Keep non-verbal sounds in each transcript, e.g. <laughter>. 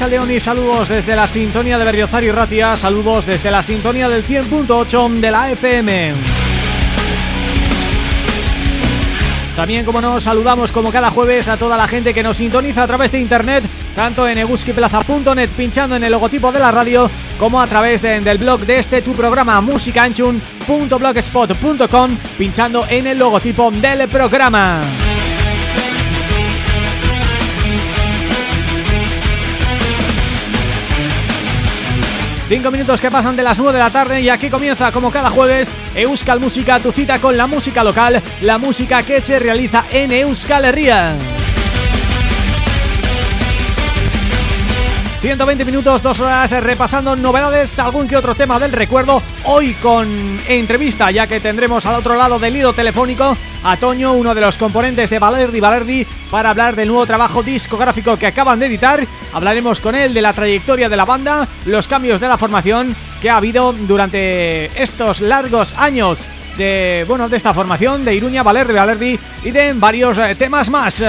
Saludos desde la sintonía de Berriozar y Ratia, saludos desde la sintonía del 100.8 de la FM. También, como nos saludamos como cada jueves a toda la gente que nos sintoniza a través de internet, tanto en eguskiplaza.net pinchando en el logotipo de la radio, como a través del blog de este tu programa musicanchun.blogspot.com pinchando en el logotipo del programa. Cinco minutos que pasan de las 9 de la tarde y aquí comienza como cada jueves Euskal Música, tu cita con la música local, la música que se realiza en Euskal Herria. 120 minutos, dos horas repasando novedades, algún que otro tema del recuerdo Hoy con entrevista, ya que tendremos al otro lado del hilo telefónico a Toño, uno de los componentes de Valerdi Valerdi Para hablar del nuevo trabajo discográfico que acaban de editar Hablaremos con él de la trayectoria de la banda, los cambios de la formación que ha habido durante estos largos años de bueno de esta formación de Iruña, Valerdi Valerdi y de varios eh, temas más.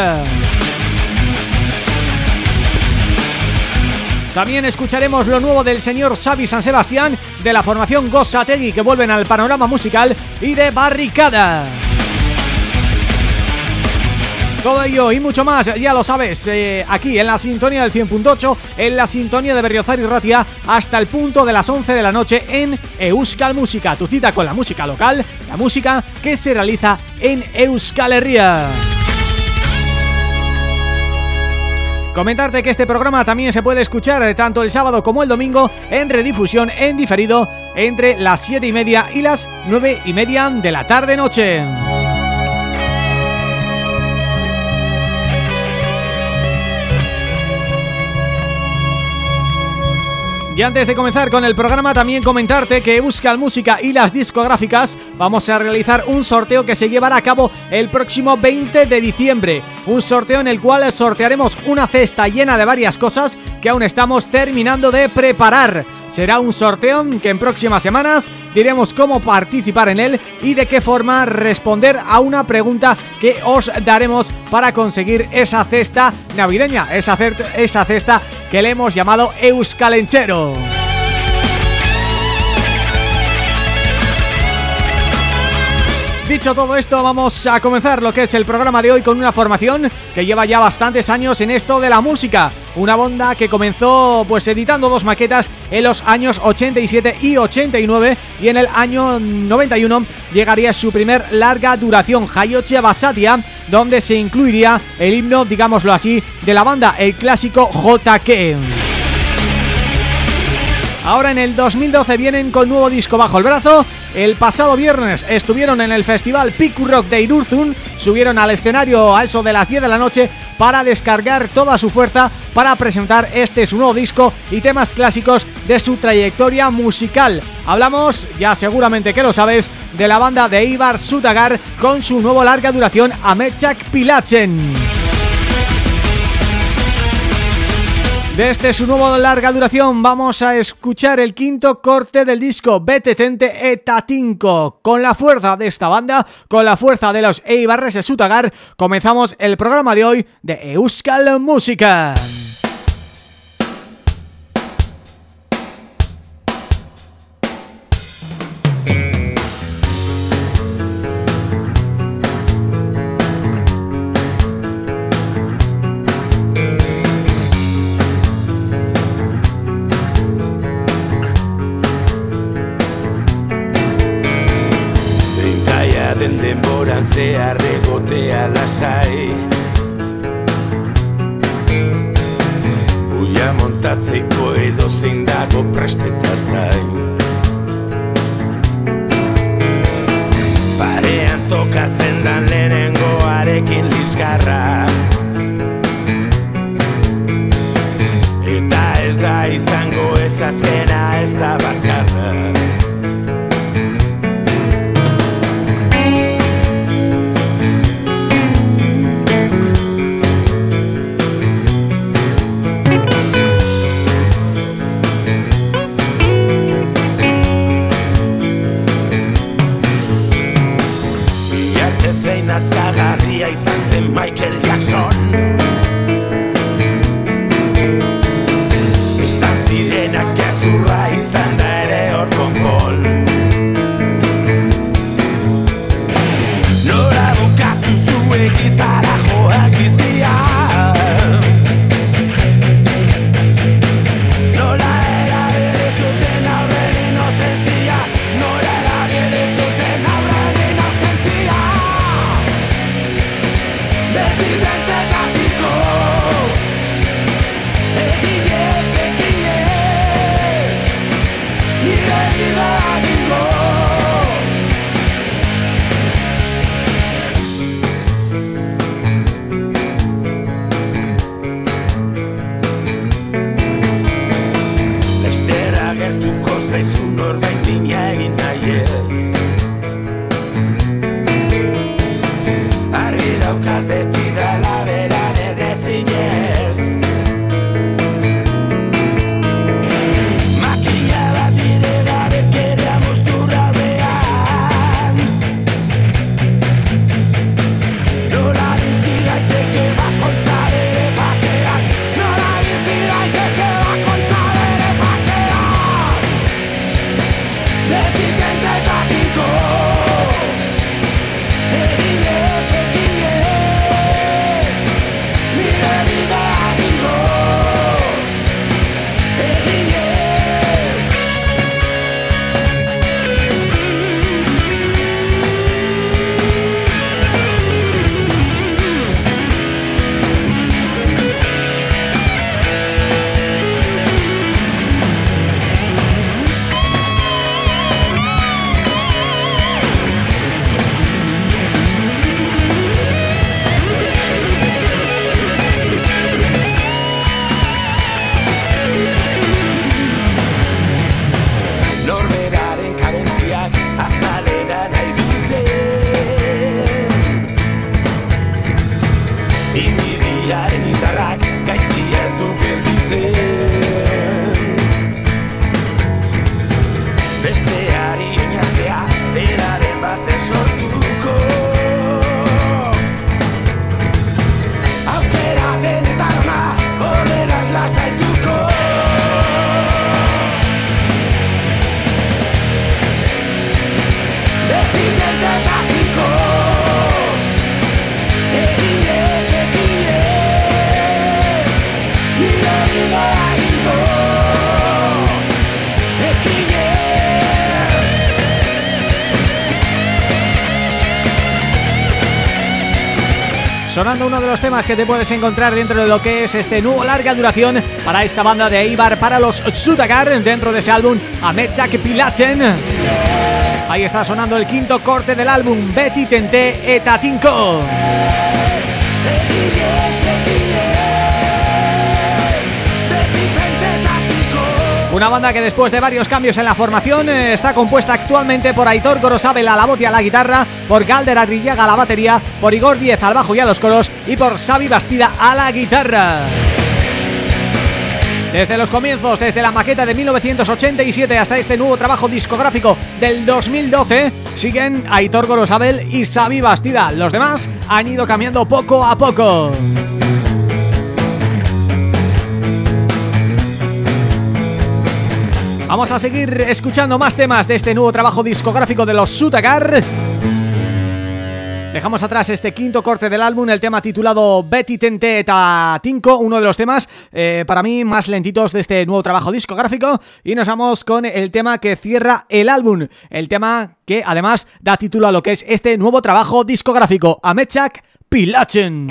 También escucharemos lo nuevo del señor Xavi San Sebastián, de la formación Gossategui que vuelven al panorama musical y de Barricada. Todo ello y mucho más, ya lo sabes, eh, aquí en la sintonía del 100.8, en la sintonía de Berriozar y Ratia, hasta el punto de las 11 de la noche en Euskal Música, tu cita con la música local, la música que se realiza en Euskal Herria. Comentarte que este programa también se puede escuchar eh, tanto el sábado como el domingo en redifusión en diferido entre las 7 y media y las 9 y media de la tarde-noche. Y antes de comenzar con el programa también comentarte que Euskal Música y las discográficas vamos a realizar un sorteo que se llevará a cabo el próximo 20 de diciembre. Un sorteo en el cual sortearemos una cesta llena de varias cosas que aún estamos terminando de preparar Será un sorteo que en próximas semanas diremos cómo participar en él y de qué forma responder a una pregunta que os daremos para conseguir esa cesta navideña, esa, cesta que le hemos llamado Euskalenchero. Dicho todo esto, vamos a comenzar lo que es el programa de hoy con una formación que lleva ya bastantes años en esto de la música. Una banda que comenzó pues editando dos maquetas en los años 87 y 89 y en el año 91 llegaría su primer larga duración, Hayoche Basatia, donde se incluiría el himno, digámoslo así, de la banda, el clásico JK. Ahora en el 2012 vienen con nuevo disco bajo el brazo. El pasado viernes estuvieron en el festival Piku Rock de Irurzun. Subieron al escenario a eso de las 10 de la noche Para descargar toda su fuerza Para presentar este su nuevo disco Y temas clásicos de su trayectoria musical. Hablamos, ya seguramente que lo sabes De la banda de Ibar Sutagar Con su nuevo larga duración Amechak Pilachen Desde su nuevo larga duración vamos a escuchar el quinto corte del disco Betetente Etatinco. Con la fuerza de esta banda, con la fuerza de los Eibarres de Sutagar, comenzamos el programa de hoy de Euskal Música. Los temas que te puedes encontrar dentro de lo que es este nuevo larga duración para esta banda de Eibar, para los Sutagar, dentro de ese álbum Amechak Pilachen. Ahí está sonando el quinto corte del álbum Betty Tenté Etatinko. Una banda que después de varios cambios en la formación eh, está compuesta actualmente por Aitor Gorosabel a la voz y a la guitarra, por Galder Arrillaga a la batería, por Igor Diez al bajo y a los coros y por Xavi Bastida a la guitarra. Desde los comienzos, desde la maqueta de 1987 hasta este nuevo trabajo discográfico del 2012, siguen Aitor Gorosabel y Xavi Bastida. Los demás han ido cambiando poco a poco. Vamos a seguir escuchando más temas de este nuevo trabajo discográfico de los Sutagar. Dejamos atrás este quinto corte del álbum, el tema titulado Betty Tente Tinko, uno de los temas eh, para mí más lentitos de este nuevo trabajo discográfico y nos vamos con el tema que cierra el álbum, el tema que además da título a lo que es este nuevo trabajo discográfico, Amechak Pilachen.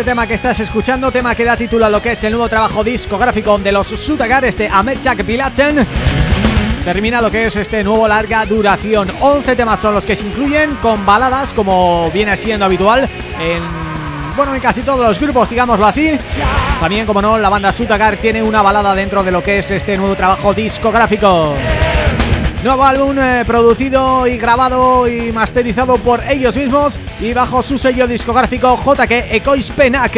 Este tema que estás escuchando, tema que da título a lo que es el nuevo trabajo discográfico de los Sutagar, este Amerchak Pilaten. Termina lo que es este nuevo larga duración. 11 temas son los que se incluyen con baladas, como viene siendo habitual en bueno, en casi todos los grupos, digámoslo así. También, como no, la banda Sutagar tiene una balada dentro de lo que es este nuevo trabajo discográfico. Nuevo álbum eh, producido y grabado y masterizado por ellos mismos y bajo su sello discográfico JK Ekoizpenak.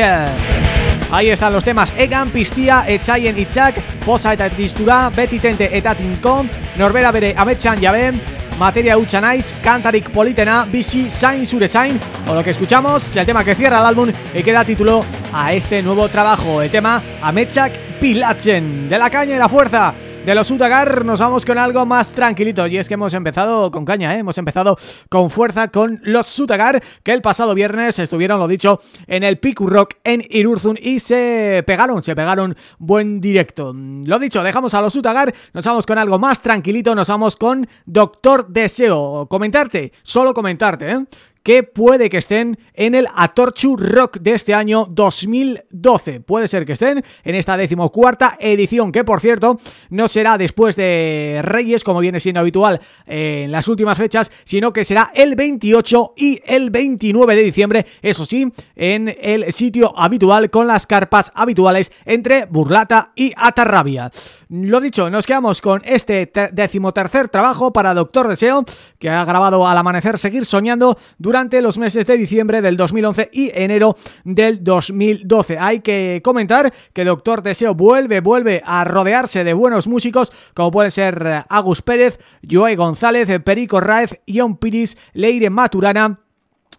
Ahí están los temas Egan, Pistia, Etxaien Itzak, Posa eta Tristura, Beti Tente eta Tinkon, Norbera bere Ametxan Jabe, Materia Uchanais, Cantarik Politena, Bici, Sain Suresain o lo que escuchamos, el tema que cierra el álbum y que da título a este nuevo trabajo, el tema Ametxak Pilachen, de la caña y la fuerza de los Utagar nos vamos con algo más tranquilito y es que hemos empezado con caña, ¿eh? hemos empezado con fuerza con los Sutagar que el pasado viernes estuvieron, lo dicho, en el Piku Rock en Irurzun y se pegaron, se pegaron buen directo. Lo dicho, dejamos a los Sutagar, nos vamos con algo más tranquilito, nos vamos con Doctor Deseo. Comentarte, solo comentarte, ¿eh? Que puede que estén en el Atorchu Rock de este año 2012. Puede ser que estén en esta decimocuarta edición, que por cierto no será después de Reyes, como viene siendo habitual en las últimas fechas, sino que será el 28 y el 29 de diciembre, eso sí, en el sitio habitual con las carpas habituales entre Burlata y Atarrabia. Lo dicho, nos quedamos con este decimotercer trabajo para Doctor Deseo, que ha grabado al amanecer Seguir Soñando durante los meses de diciembre del 2011 y enero del 2012. Hay que comentar que Doctor Deseo vuelve, vuelve a rodearse de buenos músicos como pueden ser eh, Agus Pérez, Joey González, Perico Raez, Ion Piris, Leire Maturana,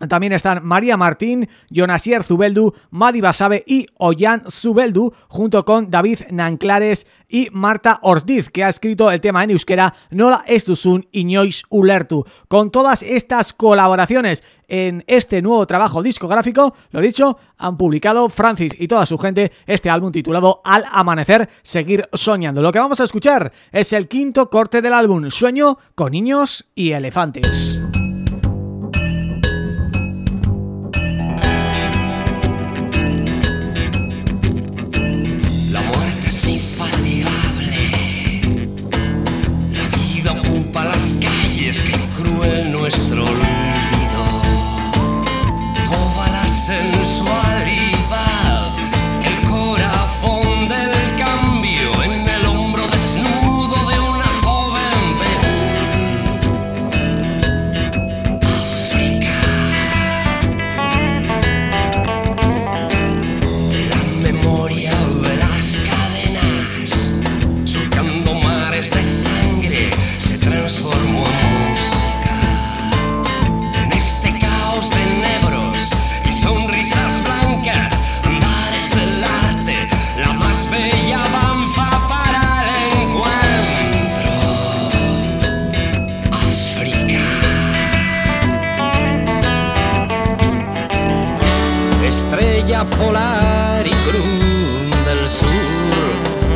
también están María Martín, Jonasier Zubeldu, Madi Basabe y Ollán Zubeldu, junto con David Nanclares y Marta Ortiz, que ha escrito el tema en euskera Nola Estuzun Iñois Ulertu. Con todas estas colaboraciones en este nuevo trabajo discográfico, lo dicho, han publicado Francis y toda su gente este álbum titulado Al Amanecer, Seguir Soñando. Lo que vamos a escuchar es el quinto corte del álbum Sueño con Niños y Elefantes. Polar y Cruz del Sur,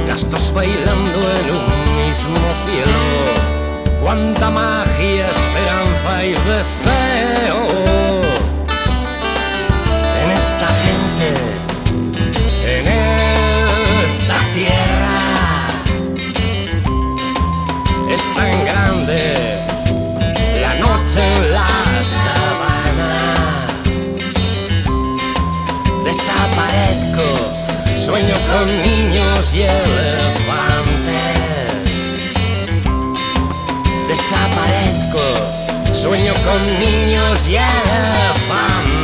gastos bailando en un mismo cielo. Cuánta magia, esperanza y deseo. Sueño con niños y a la fama.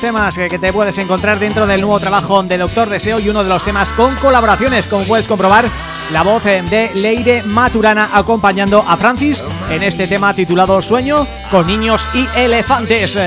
Los temas que te puedes encontrar dentro del nuevo trabajo de Doctor Deseo y uno de los temas con colaboraciones, como puedes comprobar, la voz eh, de Leire Maturana acompañando a Francis en este tema titulado Sueño con niños y elefantes.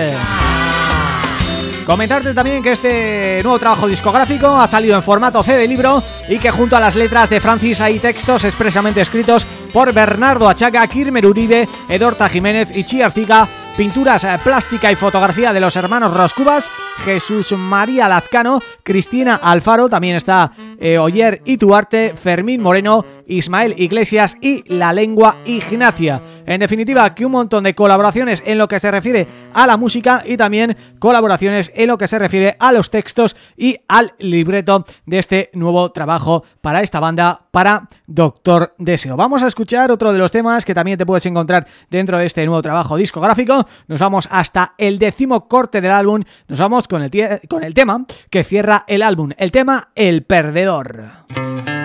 Comentarte también que este nuevo trabajo discográfico ha salido en formato CD libro y que junto a las letras de Francis hay textos expresamente escritos por Bernardo Achaga, Kirmer Uribe, Edorta Jiménez y Chi Arciga, pinturas, eh, plástica y fotografía de los hermanos Roscubas, Jesús María Lazcano, Cristina Alfaro, también está eh, Oyer Ituarte, Fermín Moreno, Ismael Iglesias y La Lengua Ignacia. En definitiva, que un montón de colaboraciones en lo que se refiere a la música y también colaboraciones en lo que se refiere a los textos y al libreto de este nuevo trabajo para esta banda, para Doctor Deseo. Vamos a escuchar otro de los temas que también te puedes encontrar dentro de este nuevo trabajo discográfico. Nos vamos hasta el décimo corte del álbum, nos vamos con el, con el tema que cierra el álbum, el tema El Perdedor.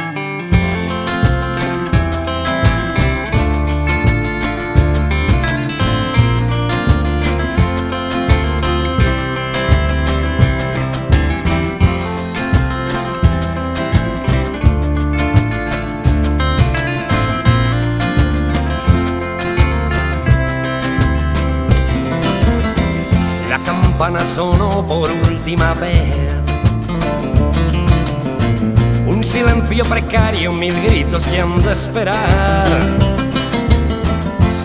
Campana sonó por última vez. Un silencio precario, mil gritos que de esperar.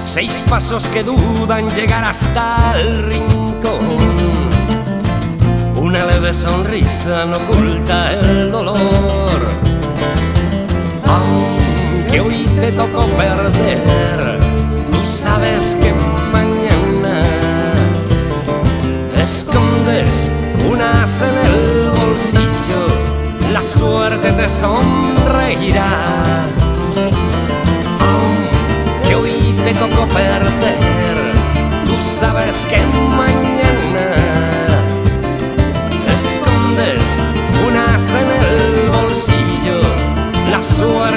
Seis pasos que dudan llegar hasta el rincón. Una leve sonrisa no oculta el dolor. Aunque hoy te tocó perder, tú sabes que suerte te sonreirá. Aunque hoy te tocó perder, tú sabes que mañana escondes un as en el bolsillo, la suerte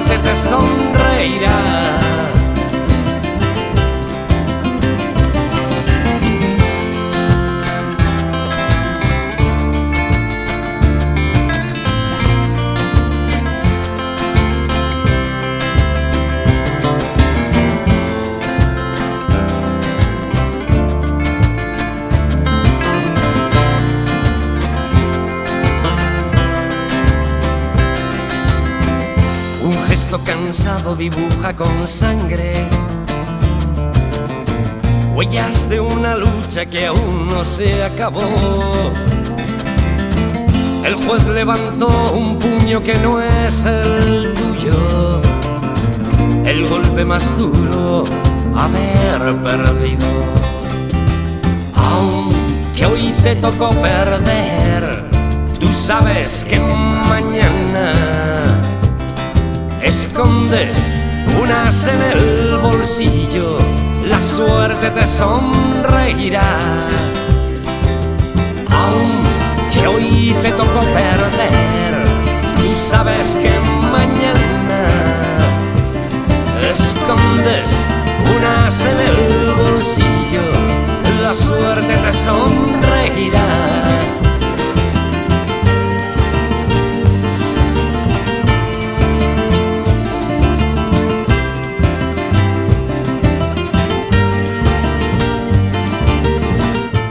se acabó. El juez levantó un puño que no es el tuyo, el golpe más duro haber perdido. Aunque hoy te tocó perder, tú sabes que mañana escondes un as en el bolsillo, la suerte te sonreirá. Hoy te tocó perder, tú sabes que mañana escondes un as en el bolsillo, la suerte te sonreirá.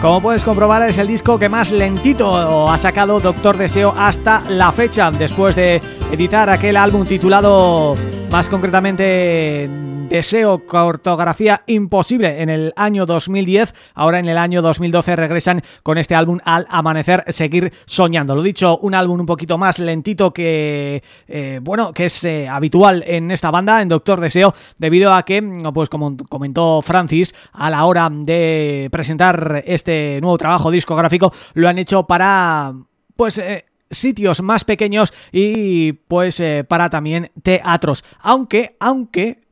Como puedes comprobar es el disco que más lentito ha sacado Doctor Deseo hasta la fecha Después de editar aquel álbum titulado más concretamente Deseo, Cartografía Imposible en el año 2010, ahora en el año 2012 regresan con este álbum Al Amanecer, Seguir Soñando. Lo dicho, un álbum un poquito más lentito que, eh, bueno, que es eh, habitual en esta banda, en Doctor Deseo, debido a que, pues como comentó Francis, a la hora de presentar este nuevo trabajo discográfico, lo han hecho para, pues... Eh, sitios más pequeños y pues para también teatros. Aunque, aunque,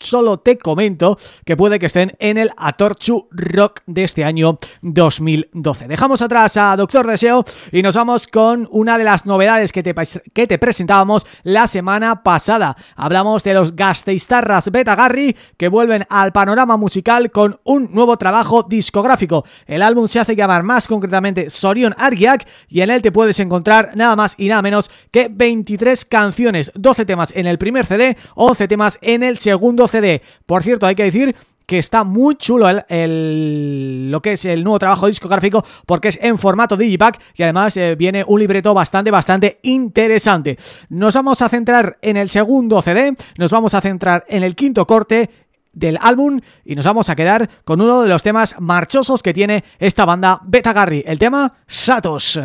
solo te comento que puede que estén en el Atorchu Rock de este año 2012. Dejamos atrás a Doctor Deseo y nos vamos con una de las novedades que te, que te presentábamos la semana pasada. Hablamos de los Gasteiztarras Betagarri que vuelven al panorama musical con un nuevo trabajo discográfico. El álbum se hace llamar más concretamente Sorion Argiak y en él te puedes encontrar nada más y nada menos que 23 canciones, 12 temas en el primer CD, 11 temas en el segundo CD. Por cierto, hay que decir que está muy chulo el, lo que es el nuevo trabajo discográfico porque es en formato digipack y además eh, viene un libreto bastante, bastante interesante. Nos vamos a centrar en el segundo CD, nos vamos a centrar en el quinto corte del álbum y nos vamos a quedar con uno de los temas marchosos que tiene esta banda Beta Garry, el tema Satos.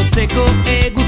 Eko eguzkia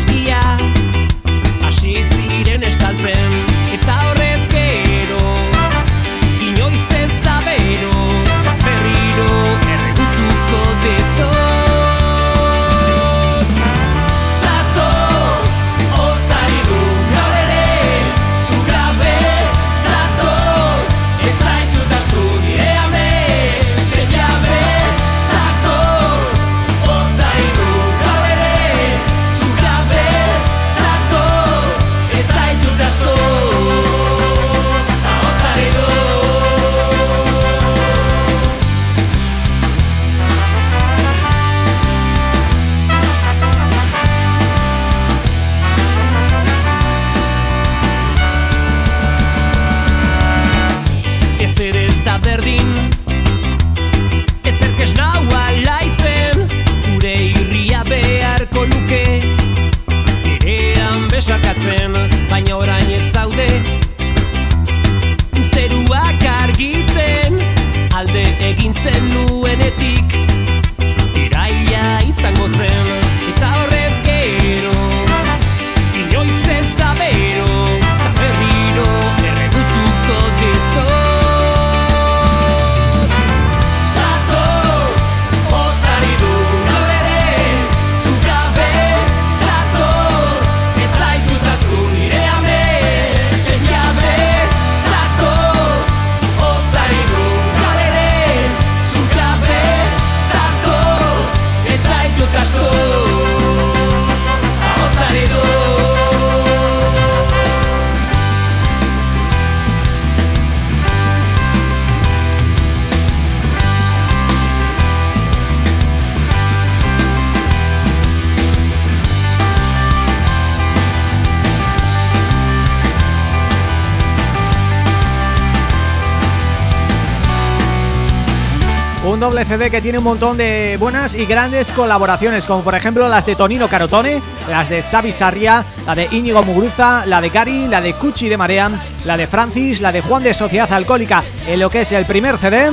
que tiene un montón de buenas y grandes colaboraciones, como por ejemplo las de Tonino Carotone, las de Xavi Sarria, la de Íñigo Muguruza, la de Gary, la de Cuchi de Marean, la de Francis, la de Juan de Sociedad Alcohólica, en lo que es el primer CD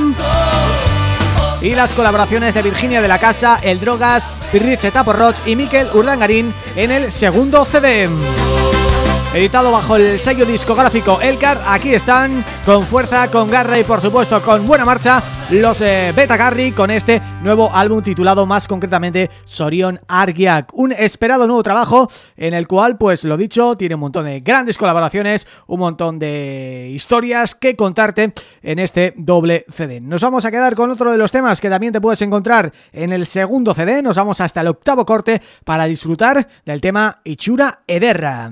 y las colaboraciones de Virginia de la Casa, El Drogas, Pirriche Taporroch y Miquel Urdangarín en el segundo CD editado bajo el sello discográfico Elcar. Aquí están con fuerza, con garra y por supuesto con buena marcha los eh, Beta Garry con este nuevo álbum titulado más concretamente Sorion Argiak. Un esperado nuevo trabajo en el cual, pues lo dicho, tiene un montón de grandes colaboraciones, un montón de historias que contarte en este doble CD. Nos vamos a quedar con otro de los temas que también te puedes encontrar en el segundo CD. Nos vamos hasta el octavo corte para disfrutar del tema Ichura Ederra.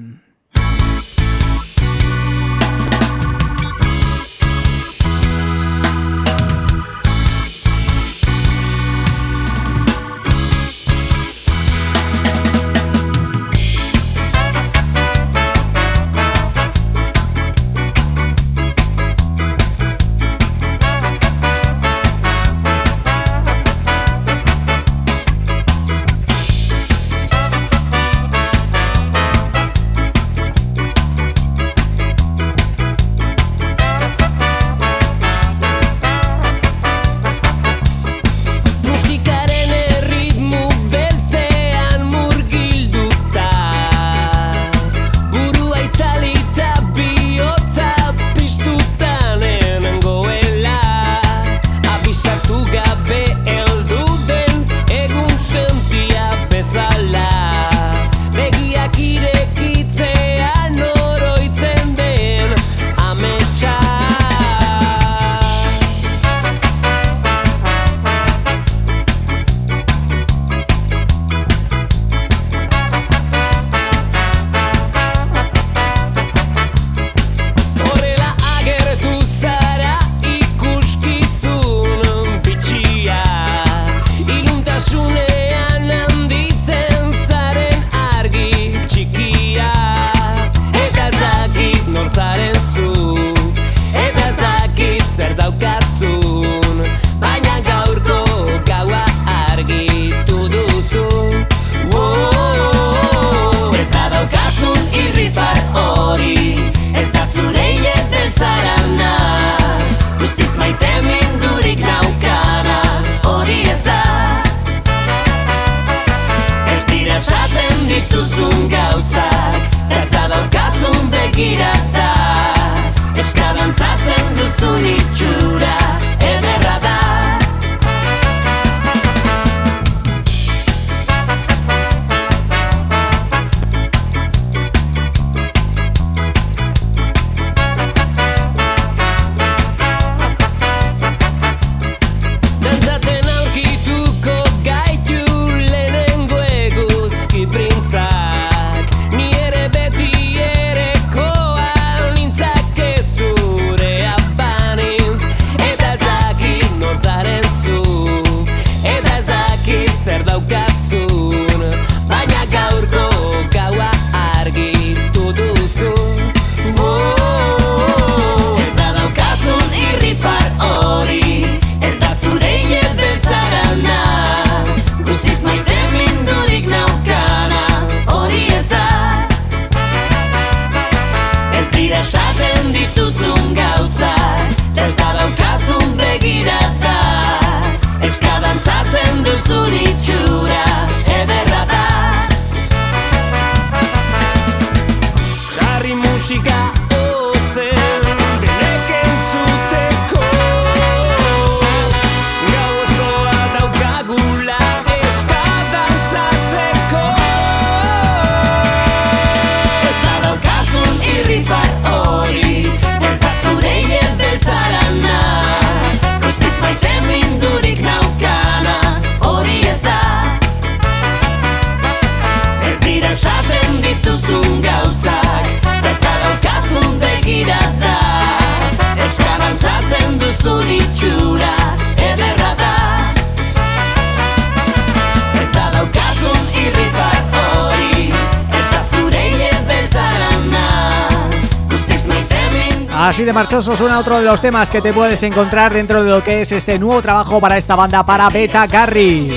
Así de marchoso suena otro de los temas que te puedes encontrar dentro de lo que es este nuevo trabajo para esta banda, para Beta Garry.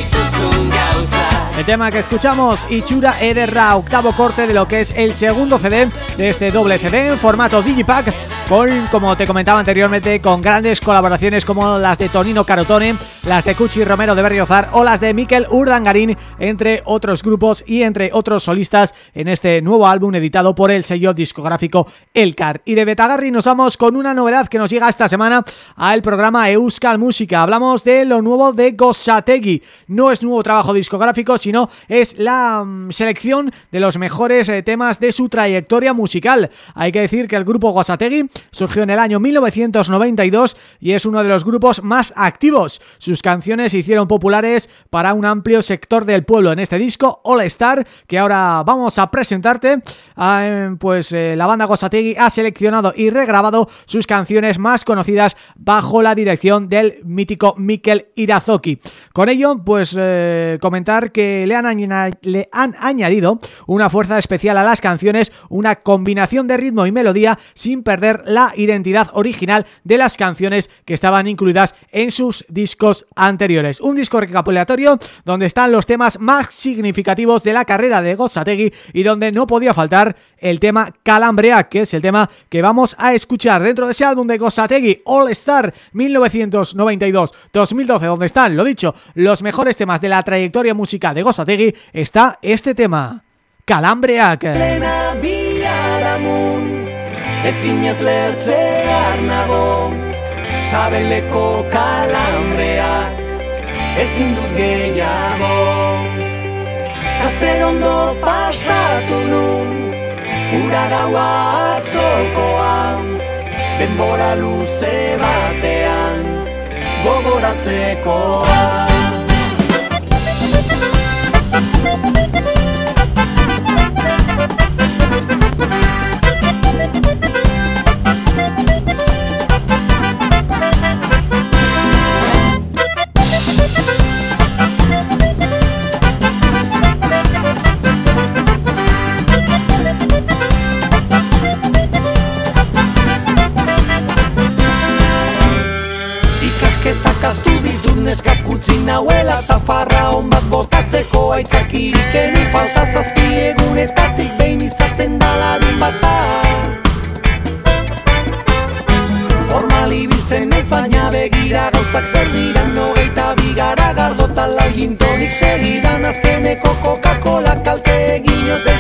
El tema que escuchamos, Ichura Ederra, octavo corte de lo que es el segundo CD de este doble CD en formato Digipack con, como te comentaba anteriormente, con grandes colaboraciones como las de Tonino Carotone, las de Cuchi Romero de Berriozar o las de Miquel Urdangarín, entre otros grupos y entre otros solistas en este nuevo álbum editado por el sello discográfico Elcar. Y de Betagarri nos vamos con una novedad que nos llega esta semana al programa Euskal Música. Hablamos de lo nuevo de Gosategi. No es nuevo trabajo discográfico, sino es la mm, selección de los mejores eh, temas de su trayectoria musical. Hay que decir que el grupo Gosategi surgió en el año 1992 y es uno de los grupos más activos. Canciones se hicieron populares para un amplio sector del pueblo en este disco All Star que ahora vamos a presentarte. Ah, pues eh, la banda Gosategui ha seleccionado y regrabado sus canciones más conocidas bajo la dirección del mítico Mikel Irazoki. Con ello, pues eh, comentar que le han, le han añadido una fuerza especial a las canciones, una combinación de ritmo y melodía sin perder la identidad original de las canciones que estaban incluidas en sus discos anteriores. Un disco recapitulatorio donde están los temas más significativos de la carrera de Gossategui y donde no podía faltar el tema Calambrea, que es el tema que vamos a escuchar dentro de ese álbum de Gossategui All Star 1992-2012, donde están, lo dicho, los mejores temas de la trayectoria musical de Gossategui, está este tema, Calambreak. Ezin dut gehiago. Kazer ondo pasatu nun Ura gaua atzokoan Denbora luze batean Gogoratzekoan utzi nauela eta farra hon bat botatzeko aitzakirik enu falta zazpi egunetatik behin izaten dalarun bata. Formali biltzen ez baina begira gauzak zer dira nogeita bigara gardota lau jintonik segidan azkeneko Coca-Cola kalte egin ote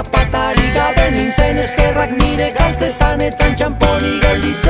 zapatari gabe nintzen eskerrak nire galtzetan etzan txamponi galditzen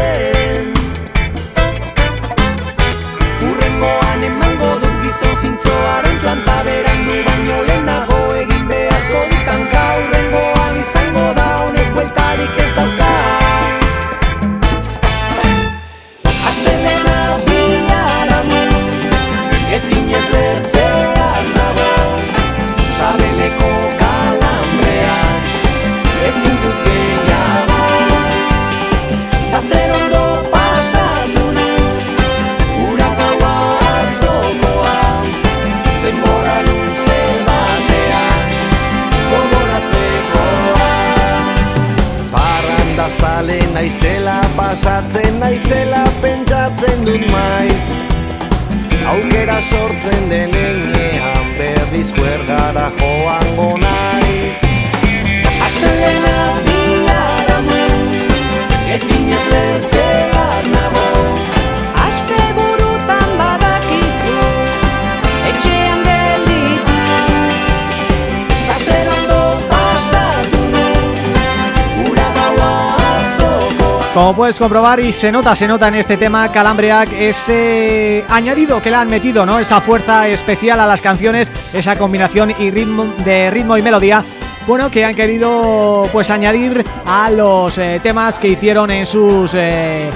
Puedes comprobar y se nota, se nota en este tema Calambriac ese añadido que le han metido, ¿no? Esa fuerza especial a las canciones, esa combinación y ritmo de ritmo y melodía bueno, que han querido pues añadir a los eh, temas que hicieron en sus eh,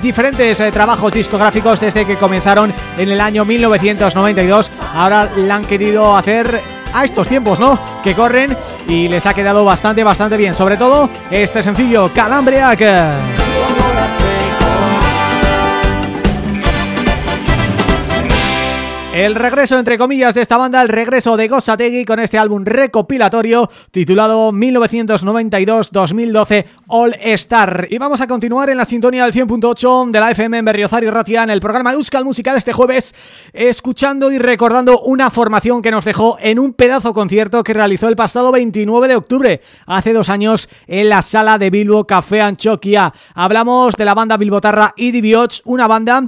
diferentes eh, trabajos discográficos desde que comenzaron en el año 1992. Ahora la han querido hacer a estos tiempos, ¿no? Que corren y les ha quedado bastante, bastante bien. Sobre todo este sencillo, Calambriac. El regreso, entre comillas, de esta banda, el regreso de Gossategui con este álbum recopilatorio titulado 1992-2012 All Star. Y vamos a continuar en la sintonía del 100.8 de la FM en Berriozar y Ratia en el programa Euskal Musical este jueves, escuchando y recordando una formación que nos dejó en un pedazo concierto que realizó el pasado 29 de octubre, hace dos años, en la sala de Bilbo Café Anchoquia. Hablamos de la banda bilbotarra Idi Bioch, una banda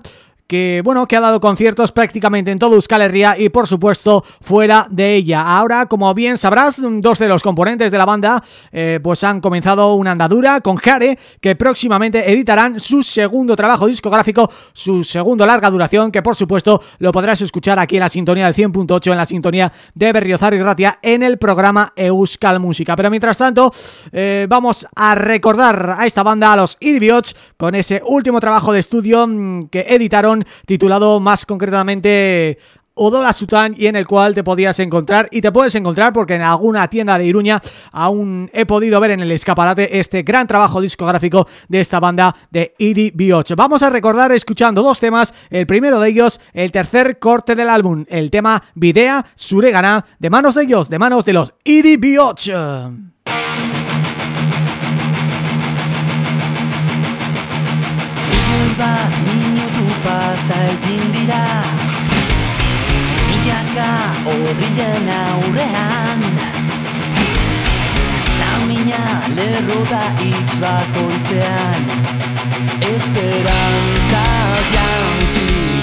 que bueno que ha dado conciertos prácticamente en todo Euskal Herria y por supuesto fuera de ella. Ahora, como bien sabrás, dos de los componentes de la banda eh, pues han comenzado una andadura con Jare, que próximamente editarán su segundo trabajo discográfico, su segundo larga duración, que por supuesto lo podrás escuchar aquí en la sintonía del 100.8, en la sintonía de Berriozar y Ratia, en el programa Euskal Música. Pero mientras tanto, eh, vamos a recordar a esta banda, a los Idiots, con ese último trabajo de estudio mm, que editaron Titulado más concretamente Odola Sután y en el cual te podías encontrar y te puedes encontrar porque en alguna tienda de Iruña aún he podido ver en el escaparate este gran trabajo discográfico de esta banda de EDB8. Vamos a recordar escuchando dos temas, el primero de ellos el tercer corte del álbum, el tema Videa Suregana, de manos de ellos, de manos de los EDB8. pasa egin dira. Milaka horrien aurrean. Zamina lerro da itz bakoitzean. Esperantzaz jantzik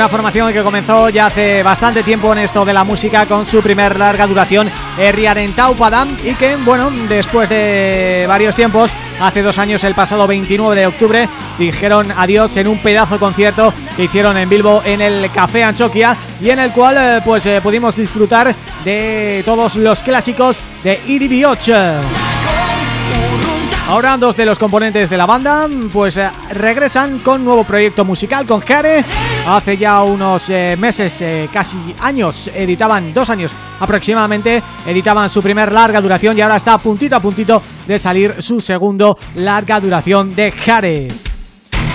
una formación que comenzó ya hace bastante tiempo en esto de la música con su primer larga duración, Herriaren Taupadam, y que, bueno, después de varios tiempos, hace dos años, el pasado 29 de octubre, dijeron adiós en un pedazo concierto que hicieron en Bilbo en el Café Anchoquia y en el cual eh, pues eh, pudimos disfrutar de todos los clásicos de Iri 8 Ahora dos de los componentes de la banda pues eh, regresan con nuevo proyecto musical con Jare. Hace ya unos eh, meses, eh, casi años, editaban, dos años aproximadamente, editaban su primer larga duración y ahora está puntito a puntito de salir su segundo larga duración de Jare.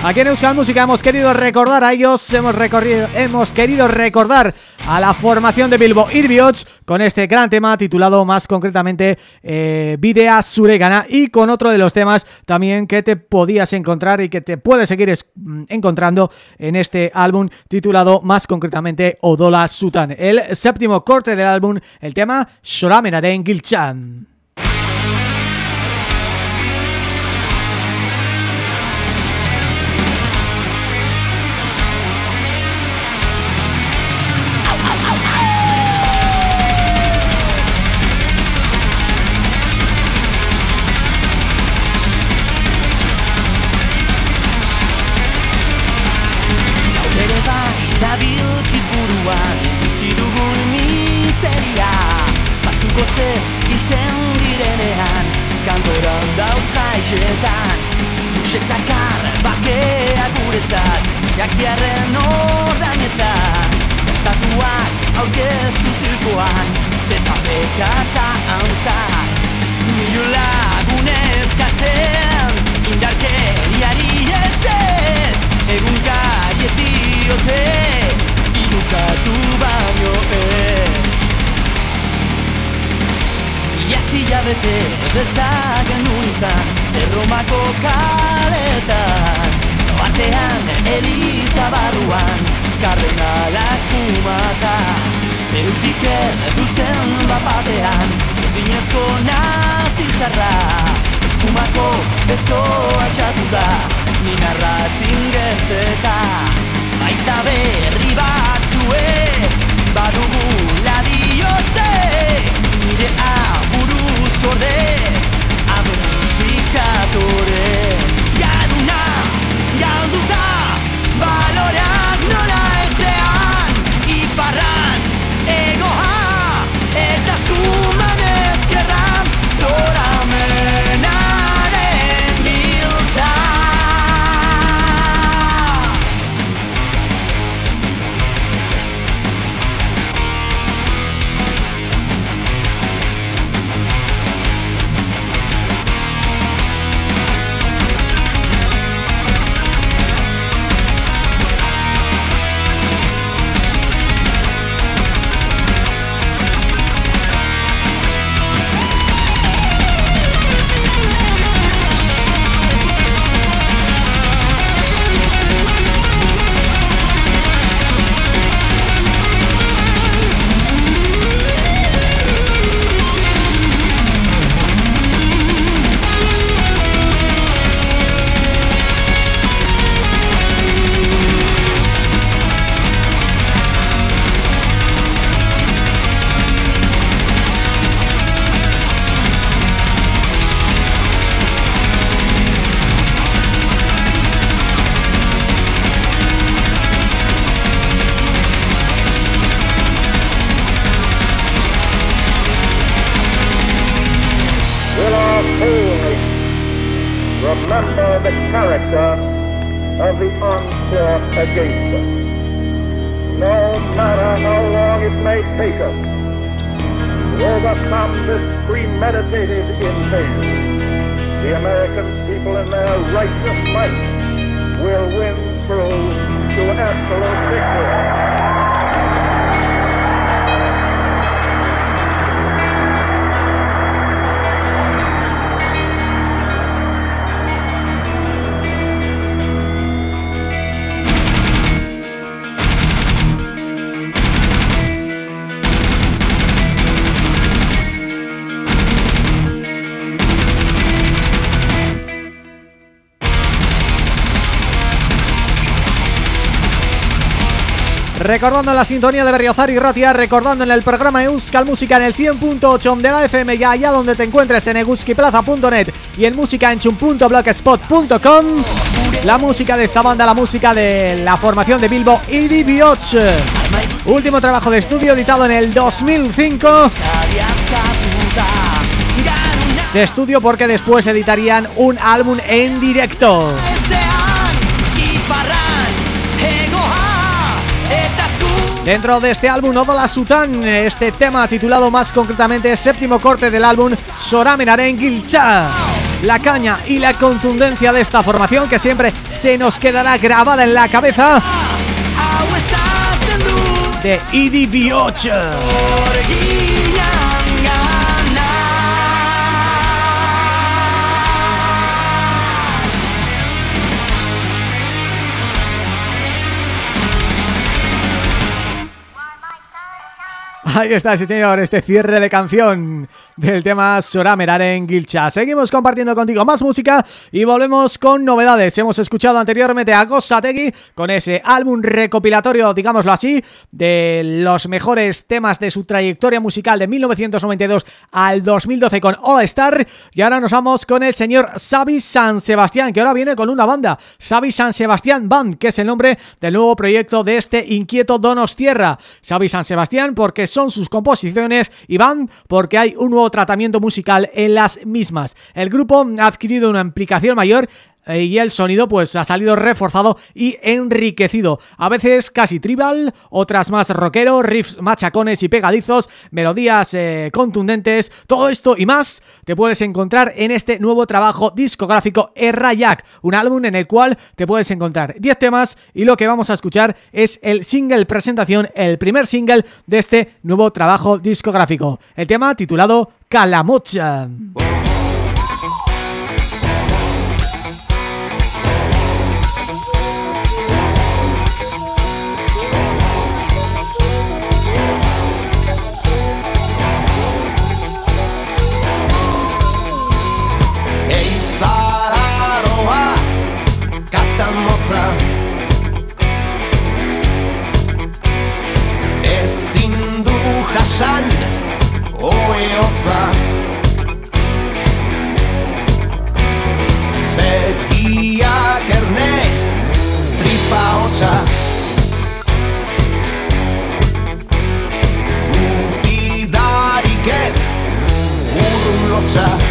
Aquí en Euskal Música hemos querido recordar a ellos, hemos recorrido, hemos querido recordar a la formación de Bilbo Irbiots con este gran tema titulado más concretamente eh, Videa Suregana y con otro de los temas también que te podías encontrar y que te puedes seguir mm, encontrando en este álbum titulado más concretamente Odola Sutan, el séptimo corte del álbum, el tema Shoramenaren Gilchan. Recordando la sintonía de Berriozar y Ratia, recordando en el programa Euskal Música en el 100.8 de la FM ya allá donde te encuentres en eguskiplaza.net y en musicaenchum.blogspot.com la música de esta banda, la música de la formación de Bilbo y Bioch. Último trabajo de estudio editado en el 2005 de estudio porque después editarían un álbum en directo. Dentro de este álbum Odola Sutan, este tema titulado más concretamente séptimo corte del álbum Soramen Gilcha. La caña y la contundencia de esta formación que siempre se nos quedará grabada en la cabeza de Idi Biocha. Ahí está, señor, este cierre de canción del tema en Gilcha. Seguimos compartiendo contigo más música y volvemos con novedades. Hemos escuchado anteriormente a Gosategui con ese álbum recopilatorio, digámoslo así, de los mejores temas de su trayectoria musical de 1992 al 2012 con All Star. Y ahora nos vamos con el señor Xavi San Sebastián, que ahora viene con una banda, Xavi San Sebastián Band, que es el nombre del nuevo proyecto de este inquieto Donos Tierra. Xavi San Sebastián porque son sus composiciones y Band porque hay un nuevo tratamiento musical en las mismas. El grupo ha adquirido una implicación mayor y el sonido pues ha salido reforzado y enriquecido, a veces casi tribal, otras más rockero, riffs machacones y pegadizos, melodías eh, contundentes, todo esto y más te puedes encontrar en este nuevo trabajo discográfico Errayak, un álbum en el cual te puedes encontrar 10 temas y lo que vamos a escuchar es el single presentación, el primer single de este nuevo trabajo discográfico, el tema titulado Calamocha. Jasan oe hotza Begiak erne tripa hotza. Gubidarik ez urrun lotza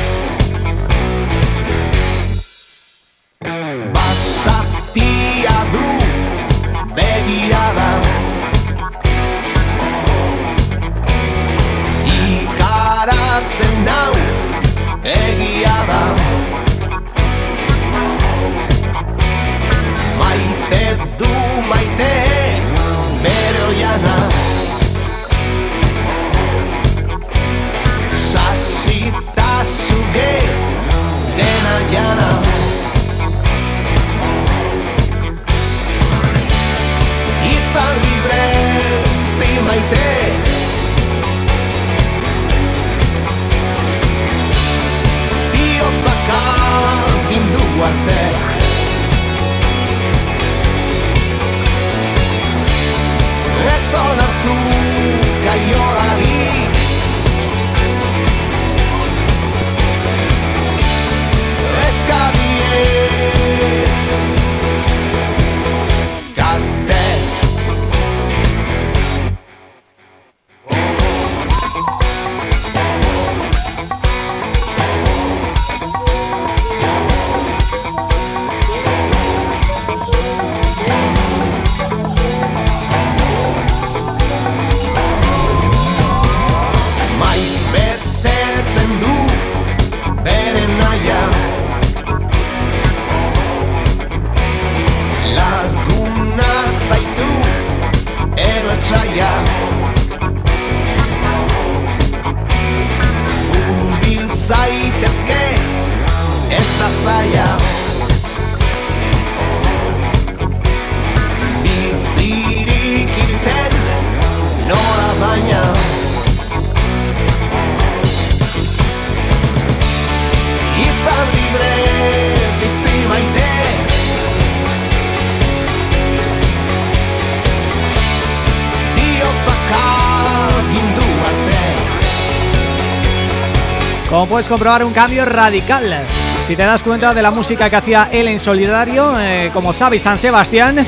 comprobar un cambio radical si te das cuenta de la música que hacía él en solidario eh, como Xavi San Sebastián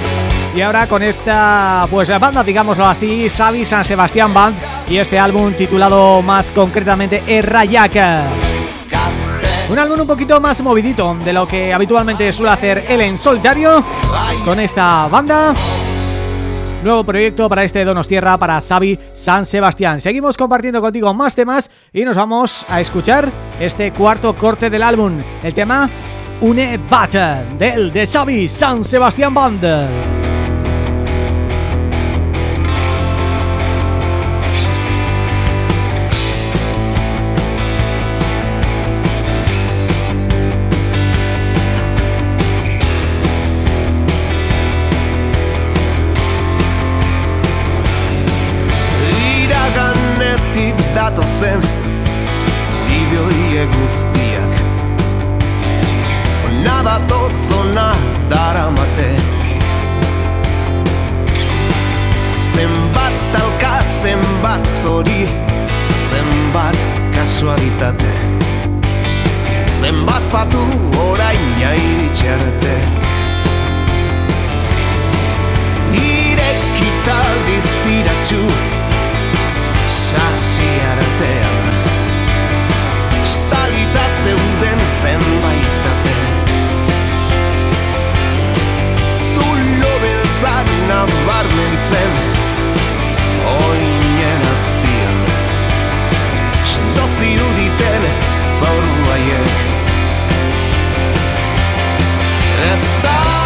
y ahora con esta pues banda, digámoslo así, Xavi San Sebastián Band y este álbum titulado más concretamente Errayak. Un álbum un poquito más movidito de lo que habitualmente suele hacer él en con esta banda Nuevo proyecto para este Donostierra para Xavi San Sebastián. Seguimos compartiendo contigo más temas y nos vamos a escuchar este cuarto corte del álbum. El tema Une Bat del de Xavi San Sebastián Band. Zori Zenbat kasualitate. Zenbat patu orain jairitxarte Irekita diztiratxu Sasi artean. Stalita zeuden zenbaitate. Zulo beltzak nabarmentzen Oinen ziruditen zoru haiek Ez da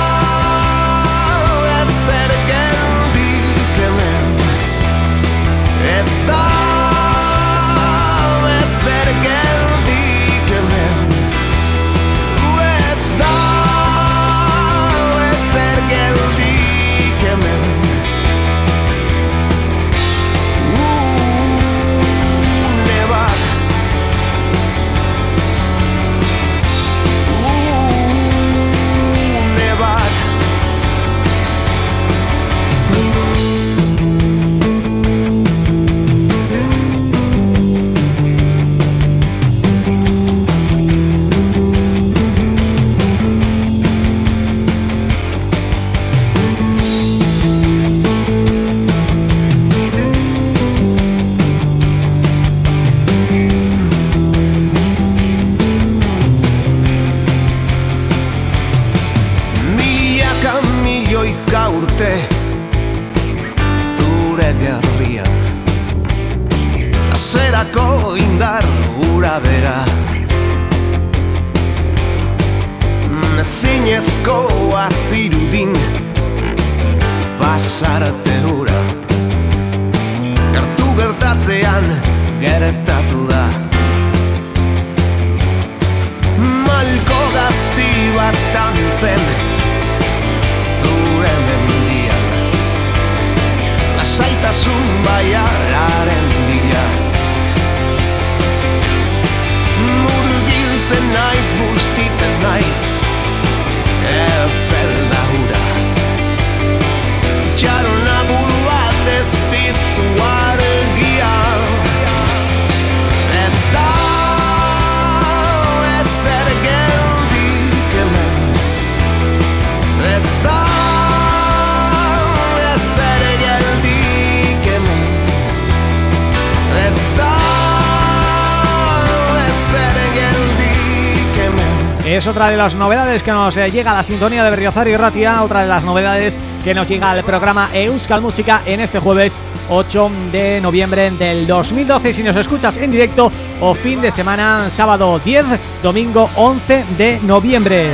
otra de las novedades que nos eh, llega a la sintonía de Berriozar y Ratia, otra de las novedades que nos llega al programa Euskal Música en este jueves 8 de noviembre del 2012 si nos escuchas en directo o fin de semana sábado 10, domingo 11 de noviembre.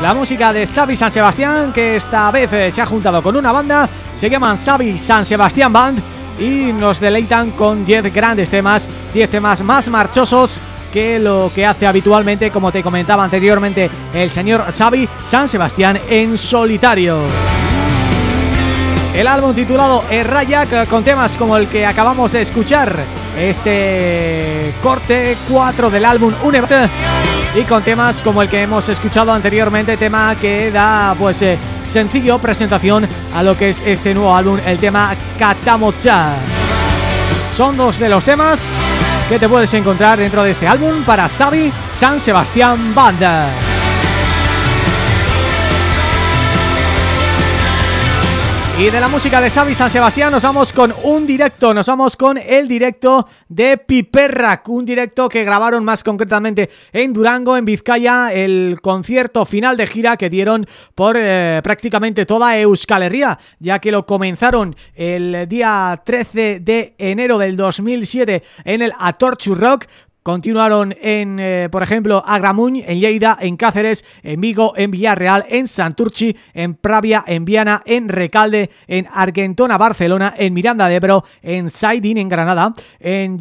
La música de Xavi San Sebastián que esta vez eh, se ha juntado con una banda, se llaman Xavi San Sebastián Band y nos deleitan con 10 grandes temas, 10 temas más marchosos que lo que hace habitualmente, como te comentaba anteriormente, el señor Xavi San Sebastián en solitario. El álbum titulado Errayak con temas como el que acabamos de escuchar, este corte 4 del álbum Unebat y con temas como el que hemos escuchado anteriormente, tema que da pues eh, sencillo presentación a lo que es este nuevo álbum, el tema Katamocha. Son dos de los temas que te puedes encontrar dentro de este álbum para Xavi San Sebastián Banda. Y de la música de Xavi San Sebastián nos vamos con un directo, nos vamos con el directo de Piperrac, un directo que grabaron más concretamente en Durango, en Vizcaya, el concierto final de gira que dieron por eh, prácticamente toda Euskal Herria, ya que lo comenzaron el día 13 de enero del 2007 en el Atorchu Rock, Continuaron en, eh, por ejemplo, Agramuñ, en Lleida, en Cáceres, en Vigo, en Villarreal, en Santurchi, en Pravia, en Viana, en Recalde, en Argentona, Barcelona, en Miranda de Ebro, en Saidín, en Granada, en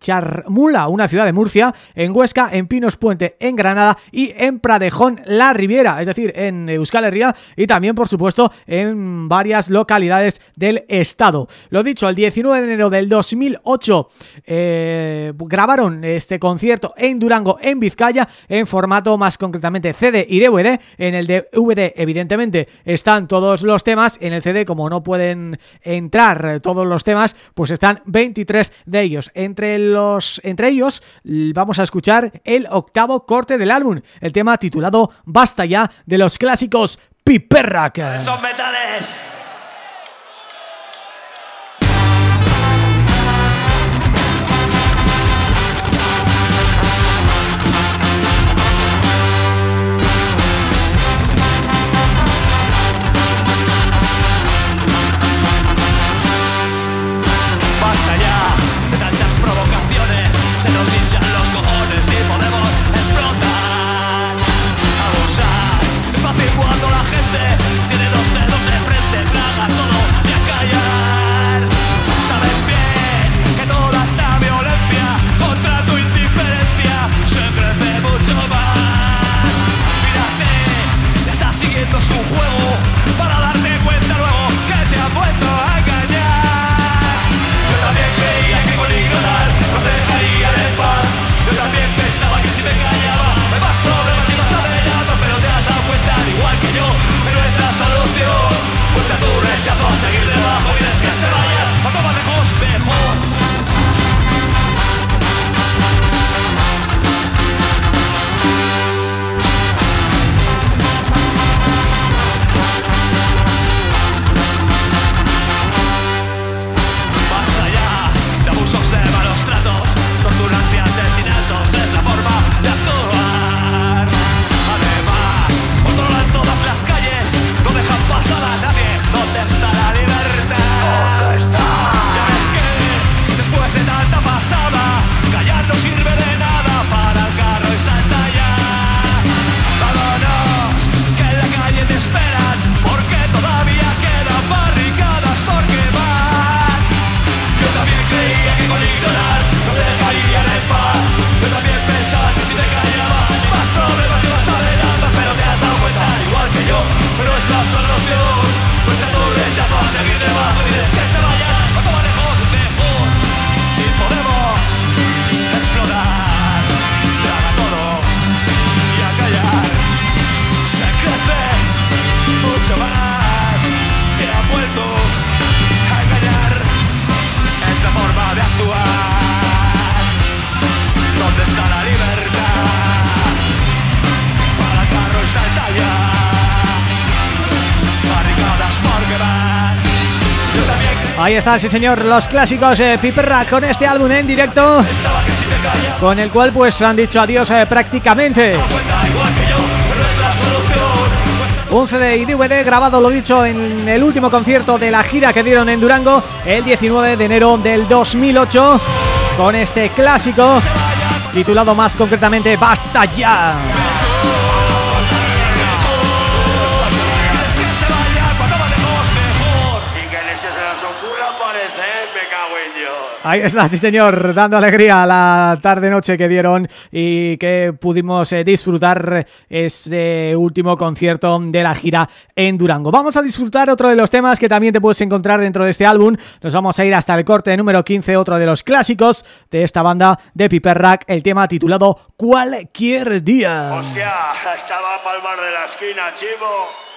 Charmula, una ciudad de Murcia, en Huesca, en Pinos Puente, en Granada y en Pradejón, La Riviera, es decir, en Euskal Herria y también, por supuesto, en varias localidades del estado. Lo dicho, el 19 de enero del 2008 eh, grabaron este concierto en Durango, en Vizcaya, en formato más concretamente CD y DVD. En el DVD, evidentemente, están todos los temas. En el CD, como no pueden entrar todos los temas, pues están 23 de ellos. Entre los entre ellos vamos a escuchar el octavo corte del álbum, el tema titulado Basta ya de los clásicos Piperrack. Son metales. Ahí está, sí señor, los clásicos eh, Piperra con este álbum en directo Con el cual pues han dicho adiós eh, prácticamente un CD y DVD grabado, lo dicho, en el último concierto de la gira que dieron en Durango el 19 de enero del 2008 con este clásico titulado más concretamente Basta Ya. Ahí está, sí señor, dando alegría a la tarde-noche que dieron y que pudimos eh, disfrutar ese último concierto de la gira en Durango. Vamos a disfrutar otro de los temas que también te puedes encontrar dentro de este álbum. Nos vamos a ir hasta el corte número 15, otro de los clásicos de esta banda de Piper Rack, el tema titulado Cualquier Día. Hostia, estaba palmar de la esquina, chivo.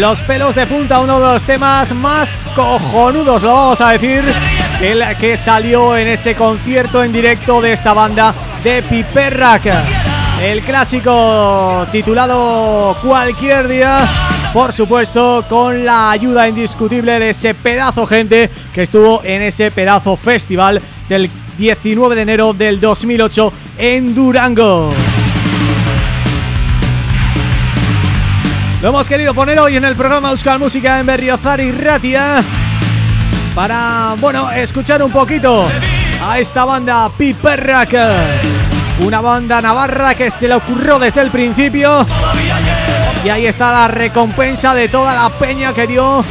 Los pelos de punta, uno de los temas más cojonudos, lo vamos a decir, el que salió en ese concierto en directo de esta banda de Piperrack. El clásico titulado Cualquier Día, por supuesto, con la ayuda indiscutible de ese pedazo gente que estuvo en ese pedazo festival del 19 de enero del 2008 en Durango. Lo hemos querido poner hoy en el programa Euskal Música en Berriozar y Ratia Para, bueno, escuchar un poquito a esta banda Piperrack Una banda navarra que se le ocurrió desde el principio. Y ahí está la recompensa de toda la peña que dio.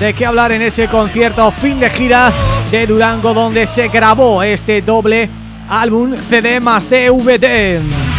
De qué hablar en ese concierto fin de gira de Durango Donde se grabó este doble álbum CD más DVD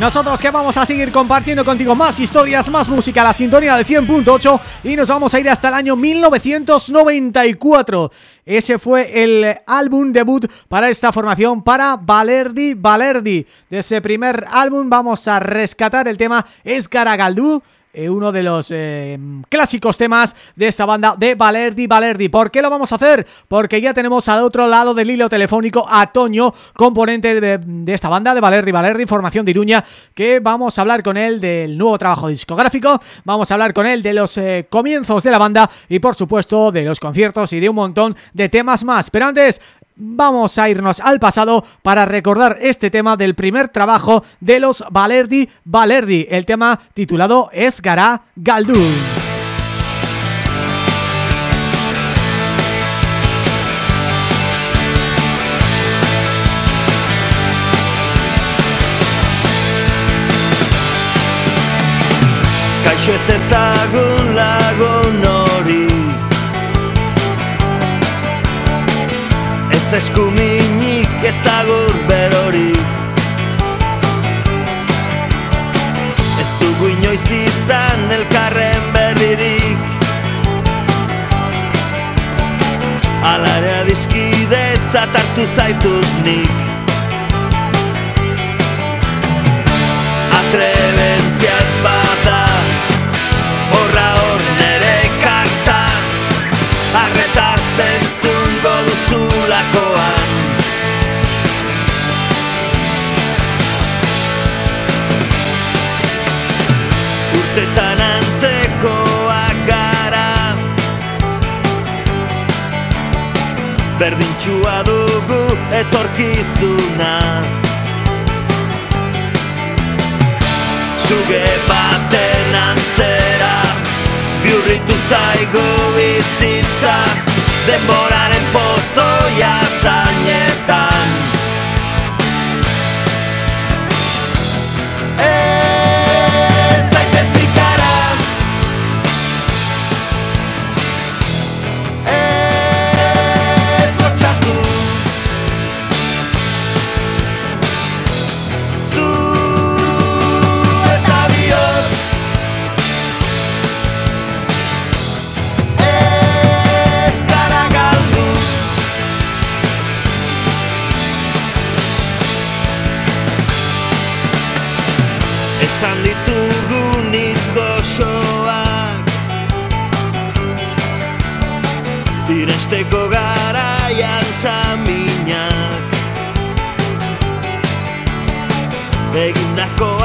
Nosotros que vamos a seguir compartiendo contigo más historias, más música, la sintonía de 100.8 y nos vamos a ir hasta el año 1994. Ese fue el álbum debut para esta formación, para Valerdi Valerdi. De ese primer álbum vamos a rescatar el tema Escaragaldú uno de los eh, clásicos temas de esta banda de Valerdi Valerdi. ¿Por qué lo vamos a hacer? Porque ya tenemos al otro lado del hilo telefónico a Toño, componente de, esta banda de Valerdi Valerdi, formación de Iruña, que vamos a hablar con él del nuevo trabajo discográfico, vamos a hablar con él de los eh, comienzos de la banda y por supuesto de los conciertos y de un montón de temas más. Pero antes vamos a irnos al pasado para recordar este tema del primer trabajo de los Valerdi Valerdi, el tema titulado Esgará Galdú. Kaixo Ez eskuminik ezagur berorik Ez dugu inoiz izan elkarren berririk. Ala ere adiskidetza hartu zaitut nik Berdintxua dugu etorkizuna. Zuge baten antzera Biurritu zaigu bizitza. Denboraren pozoia zainetan Irensteko garaian zaminak. Egindako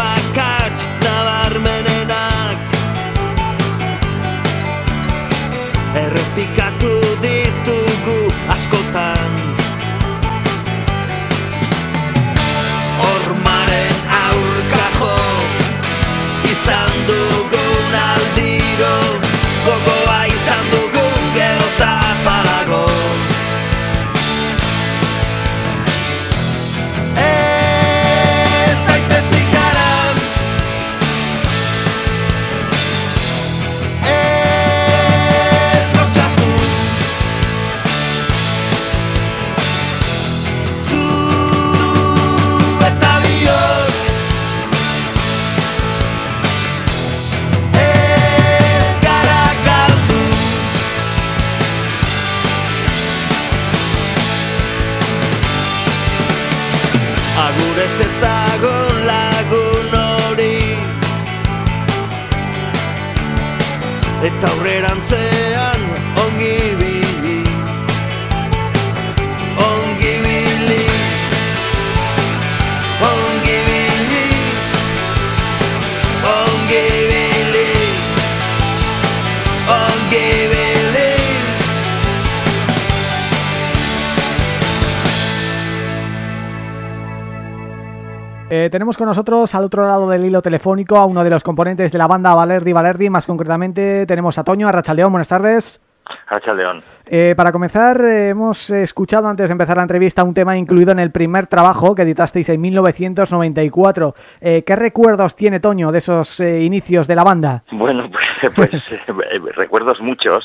tenemos con nosotros al otro lado del hilo telefónico a uno de los componentes de la banda Valerdi Valerdi, más concretamente tenemos a Toño, a Rachaldeón, buenas tardes. Hacha León. Eh, para comenzar, eh, hemos escuchado antes de empezar la entrevista un tema incluido en el primer trabajo que editasteis en 1994. Eh, ¿Qué recuerdos tiene Toño de esos eh, inicios de la banda? Bueno, <laughs> pues, pues eh, <laughs> recuerdos muchos.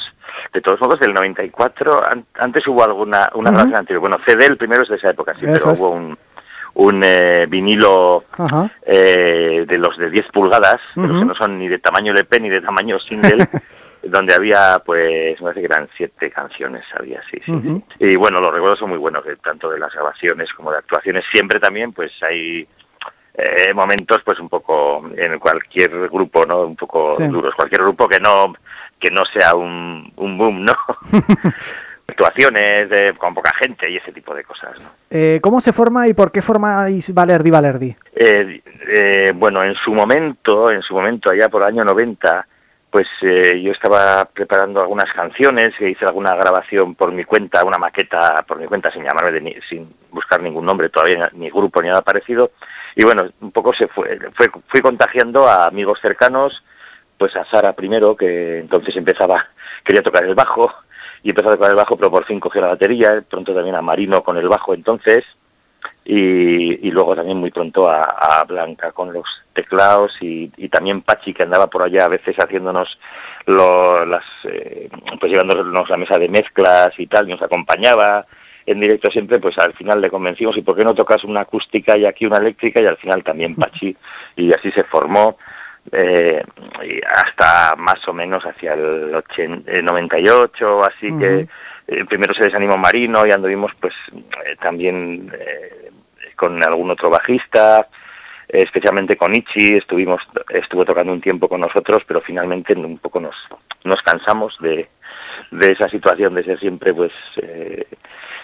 De todos modos, del 94, an- antes hubo alguna una grabación anterior. Bueno, CD el primero es de esa época, sí, Eso pero es. hubo un, un eh, vinilo eh, de los de 10 pulgadas, Ujú. que no son ni de tamaño LP ni de tamaño single, <laughs> donde había, pues, me parece que eran siete canciones, había, sí, sí. Y bueno, los recuerdos son muy buenos, que tanto de las grabaciones como de actuaciones. Siempre también, pues, hay eh, momentos, pues, un poco, en cualquier grupo, ¿no? Un poco Sí. duros. Cualquier grupo que no que no sea un, un boom, ¿no? <laughs> Actuaciones de, con poca gente y ese tipo de cosas, ¿no? Eh, ¿Cómo se forma y por qué formáis Valerdi Valerdi? Eh, eh, bueno, en su momento, en su momento, allá por el año 90, pues eh, yo estaba preparando algunas canciones, e hice alguna grabación por mi cuenta, una maqueta por mi cuenta, sin llamarme, de ni- sin buscar ningún nombre todavía, ni grupo, ni nada parecido. Y bueno, un poco se fue, fue fui contagiando a amigos cercanos, pues a Sara primero, que entonces empezaba, <laughs> quería tocar el bajo, y empezó a tocar el bajo, pero por fin cogió la batería, pronto también a Marino con el bajo entonces, y, y luego también muy pronto a, a Blanca con los teclados y, y también Pachi que andaba por allá a veces haciéndonos lo, las eh, pues llevándonos la mesa de mezclas y tal y nos acompañaba en directo siempre pues al final le convencimos y por qué no tocas una acústica y aquí una eléctrica y al final también <laughs> Pachi y así se formó eh, hasta más o menos hacia el 80, eh, 98 así que eh, primero se desanimó Marino y anduvimos pues eh, también con algún otro bajista especialmente con Ichi estuvimos estuvo tocando un tiempo con nosotros pero finalmente un poco nos nos cansamos de de esa situación de ser siempre pues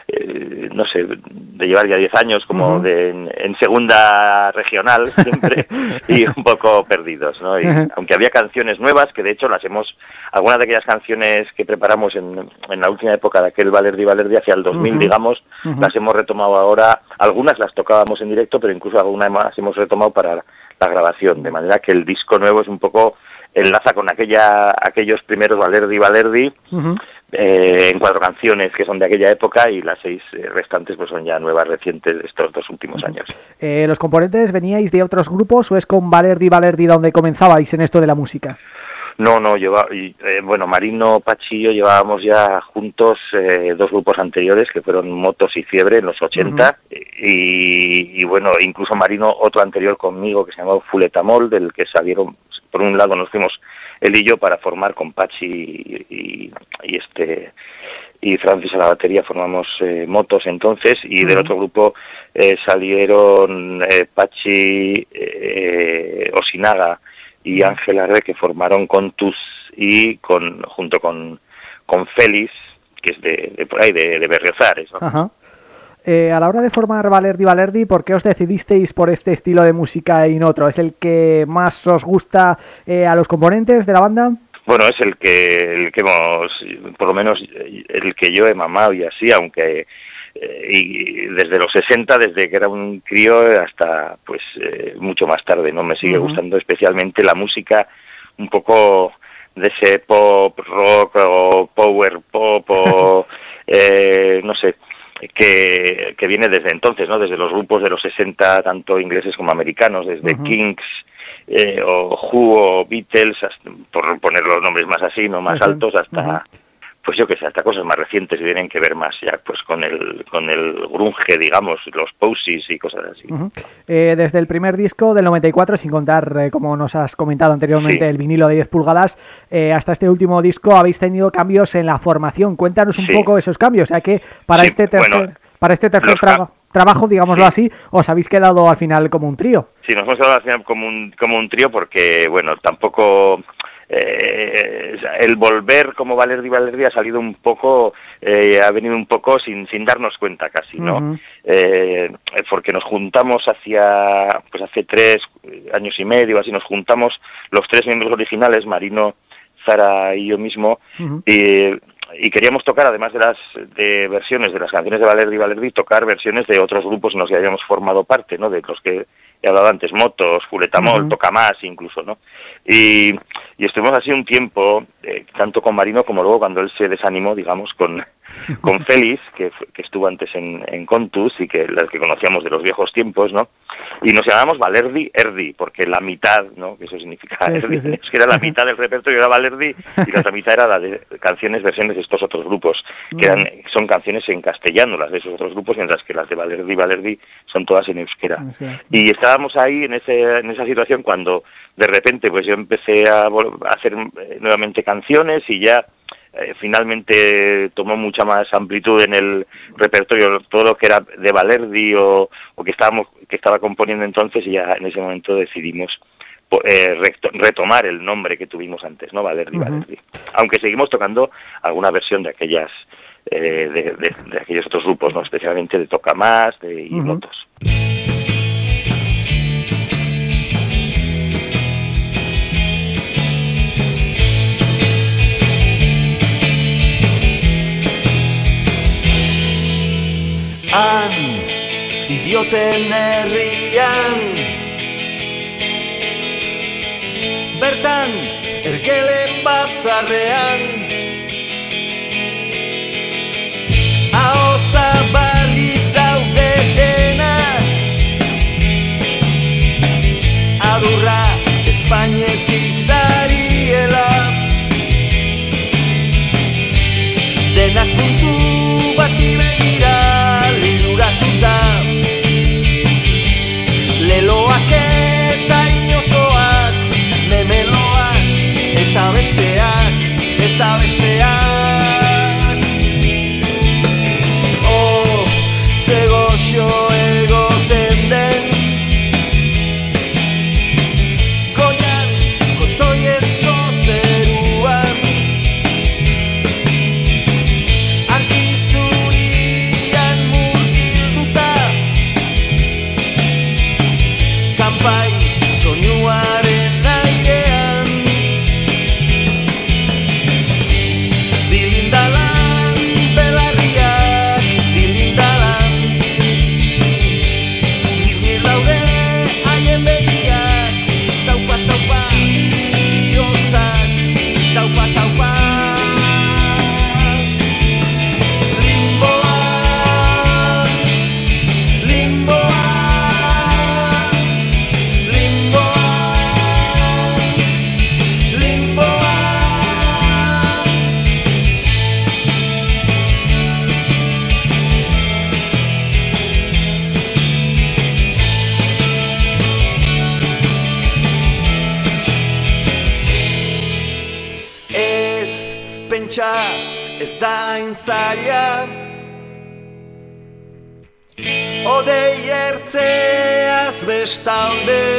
eh, no sé, de llevar ya 10 años como de, en, en segunda regional <laughs> siempre y un poco perdidos, ¿no? Y aunque había canciones nuevas, que de hecho las hemos, algunas de aquellas canciones que preparamos en, en la última época de aquel Valerdi Valerdi hacia el 2000, Ujú. digamos, las hemos retomado ahora, algunas las tocábamos en directo, pero incluso algunas más hemos retomado para la grabación, de manera que el disco nuevo es un poco enlaza con aquella aquellos primeros Valerdi Valerdi. Eh, en cuatro canciones que son de aquella época y las seis eh, restantes pues son ya nuevas recientes de estos dos últimos años. Eh, ¿Los componentes veníais de otros grupos o es con Valerdi Valerdi donde comenzabais en esto de la música? No, no, lleva, eh, bueno, Marino, Pachi y yo llevábamos ya juntos eh, dos grupos anteriores que fueron Motos y Fiebre en los 80 y, y, bueno, incluso Marino otro anterior conmigo que se llamaba Fuletamol, del que salieron, por un lado nos fuimos él y yo para formar con Pachi y, y- y este y Francis a la batería formamos eh, Motos entonces y del otro grupo eh, salieron eh, Pachi, eh, Osinaga y Ángel Arre que formaron Contus y con junto con, con Félix, que es de, de por ahí, de, de Berriozares. Eh, a la hora de formar Valerdi Valerdi, ¿por qué os decidisteis por este estilo de música y no otro? ¿Es el que más os gusta eh, a los componentes de la banda? Bueno, es el que, el que hemos, por lo menos el que yo he mamado y así, aunque eh, y desde los 60, desde que era un crío hasta pues eh, mucho más tarde, ¿no? Me sigue gustando especialmente la música un poco de ese pop, rock o power pop o <laughs> eh, no sé, que, que viene desde entonces, ¿no? Desde los grupos de los 60, tanto ingleses como americanos, desde. Kings eh, o Who o Beatles, hasta- por poner los nombres más así, no más sí. altos, hasta. Pues yo que sé, hasta cosas más recientes que tienen que ver más ya pues con el con el grunge, digamos, los posies y cosas así. Eh, desde el primer disco del 94, sin contar, eh, como nos has comentado anteriormente, Sí. el vinilo de 10 pulgadas, eh, hasta este último disco habéis tenido cambios en la formación. Cuéntanos un Sí. poco esos cambios, ya que para Sí, este tercer, bueno, para este tercer trabajo, digámoslo Sí. así, os habéis quedado al final como un trío. Sí, nos hemos quedado al final como un, como un trío porque, bueno, tampoco... eh, el volver como Valerdi Valerdi ha salido un poco, eh, ha venido un poco sin, sin darnos cuenta casi, ¿no? Eh, porque nos juntamos hacia, pues hace tres años y medio, así nos juntamos los tres miembros originales, Marino, Zara y yo mismo, y queríamos tocar, además de las de versiones de las canciones de Valerdi Valerdi, tocar versiones de otros grupos en los que habíamos formado parte, ¿no? De los que he hablado antes, Motos, Fuletamol. Toca Más incluso, ¿no? Y, y estuvimos así un tiempo, eh, tanto con Marino como luego cuando él se desanimó, digamos, con, con <laughs> Félix, que, que estuvo antes en, en Contus y que las que conocíamos de los viejos tiempos, ¿no? Y nos llamábamos Valerdi Erdi, porque la mitad, ¿no? Que eso significa Sí, Erdi, sí, sí. es que era la mitad del repertorio era Valerdi y la otra mitad era la de canciones, versiones de estos otros grupos, que eran, son canciones en castellano, las de esos otros grupos, mientras que las de Valerdi Valerdi son todas en euskera. Y estábamos ahí en, ese, en esa situación cuando de repente pues yo empecé a, a hacer eh, nuevamente canciones y ya eh, finalmente tomó mucha más amplitud en el repertorio todo lo que era de Valerdi o, o que estábamos que estaba componiendo entonces y ya en ese momento decidimos eh, retomar el nombre que tuvimos antes, ¿no? Valerdi. Valerdi. Aunque seguimos tocando alguna versión de aquellas eh, de, de- de aquellos otros grupos, ¿no? Especialmente de Toca Más de, y. Motos. Idioten herrian. Bertan, ergelen batzarrean eta bestean. stand there.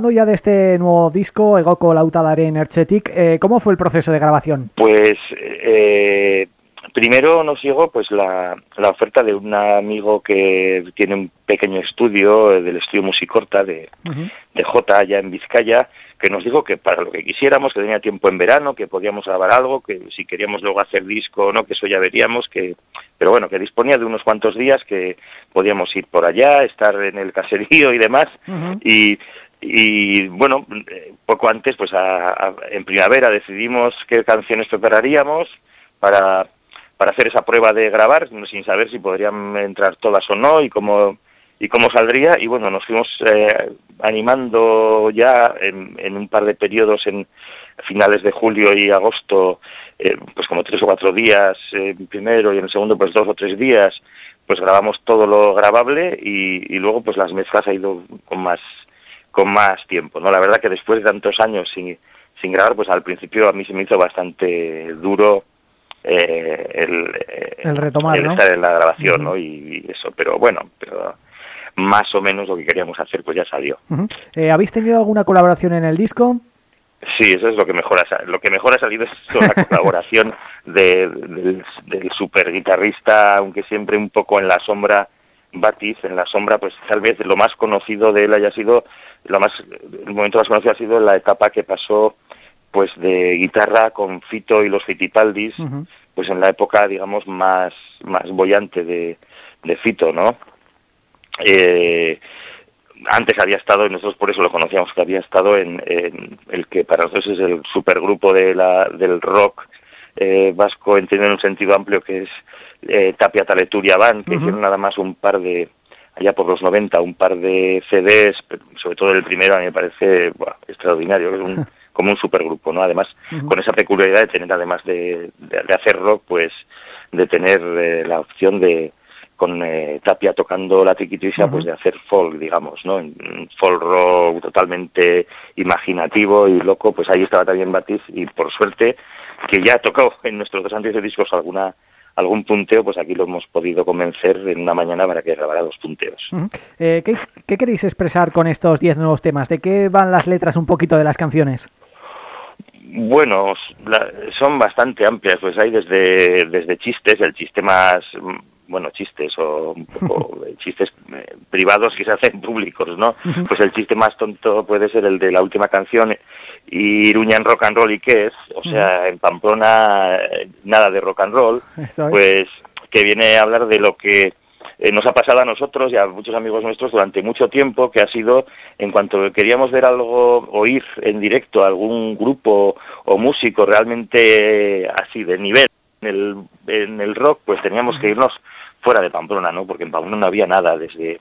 Hablando ya de este nuevo disco, Egoko Lautadaren Erchetic, eh, ¿cómo fue el proceso de grabación? Pues eh, primero nos llegó pues la, la oferta de un amigo que tiene un pequeño estudio del estudio Musicorta de, de J allá en Vizcaya, que nos dijo que para lo que quisiéramos, que tenía tiempo en verano, que podíamos grabar algo, que si queríamos luego hacer disco o no, que eso ya veríamos, que pero bueno, que disponía de unos cuantos días que podíamos ir por allá, estar en el caserío y demás, y, y bueno, poco antes, pues a- en primavera decidimos qué canciones prepararíamos para, para hacer esa prueba de grabar, sin saber si podrían entrar todas o no y cómo, y cómo saldría. Y bueno, nos fuimos eh, animando ya en, un par de periodos en finales de julio y agosto, eh, pues como tres o cuatro días eh, primero y en el segundo pues dos o tres días, pues grabamos todo lo grabable y, y luego pues las mezclas ha ido con más con más tiempo, ¿no? La verdad que después de tantos años sin, sin grabar, pues al principio a mí se me hizo bastante duro eh, el, eh, El retomar, el ¿no? estar en la grabación, ¿no? Y, y eso, pero bueno, pero más o menos lo que queríamos hacer pues ya salió. Eh, ¿Habéis tenido alguna colaboración en el disco? Sí, eso es lo que mejor ha, lo que mejor ha salido es la colaboración <laughs> de- del, del super guitarrista, aunque siempre un poco en la sombra, Batiz, en la sombra, pues tal vez lo más conocido de él haya sido, lo más, el momento más conocido ha sido la etapa que pasó pues de guitarra con Fito y los Fitipaldis, pues en la época, digamos, más, más bollante de, de Fito, ¿no? Eh, antes había estado, y nosotros por eso lo conocíamos, que había estado en, en el que para nosotros es el supergrupo de la, del rock eh, vasco, entiendo en un sentido amplio, que es eh, Tapia Taleturia Band, que hicieron nada más un par de, allá por los 90, un par de CDs, sobre todo el primero a mí me parece extraordinario, es un <laughs> como un supergrupo, ¿no? Además, con esa peculiaridad de tener, además de, de, de hacer rock, pues de tener eh, la opción de con eh, Tapia tocando la tiquitisa, pues de hacer folk, digamos, ¿no? Un folk rock totalmente imaginativo y loco, pues ahí estaba también Batis y por suerte que ya tocó en nuestros dos anteriores discos alguna algún punteo, pues aquí lo hemos podido convencer en una mañana para que grabara dos punteos. Uh -huh. eh, ¿qué, ¿qué, queréis expresar con estos 10 nuevos temas? ¿De qué van las letras un poquito de las canciones? Bueno, la, son bastante amplias, pues hay desde, desde chistes, el chiste más, bueno, chistes o un poco <laughs> chistes eh, privados que se hacen <laughs> públicos, ¿no? Uh -huh. Pues el chiste más tonto puede ser el de la última canción, Iruña en rock and roll y qué es, o sea, uh -huh. en Pamplona nada de rock and roll, <laughs> es. pues que viene a hablar de lo que eh, nos ha pasado a nosotros y a muchos amigos nuestros durante mucho tiempo, que ha sido, en cuanto queríamos ver algo, oír en directo algún grupo o músico realmente así de nivel en el, en el rock, pues teníamos que irnos fuera de Pamplona, ¿no? Porque en Pamplona no había nada, desde,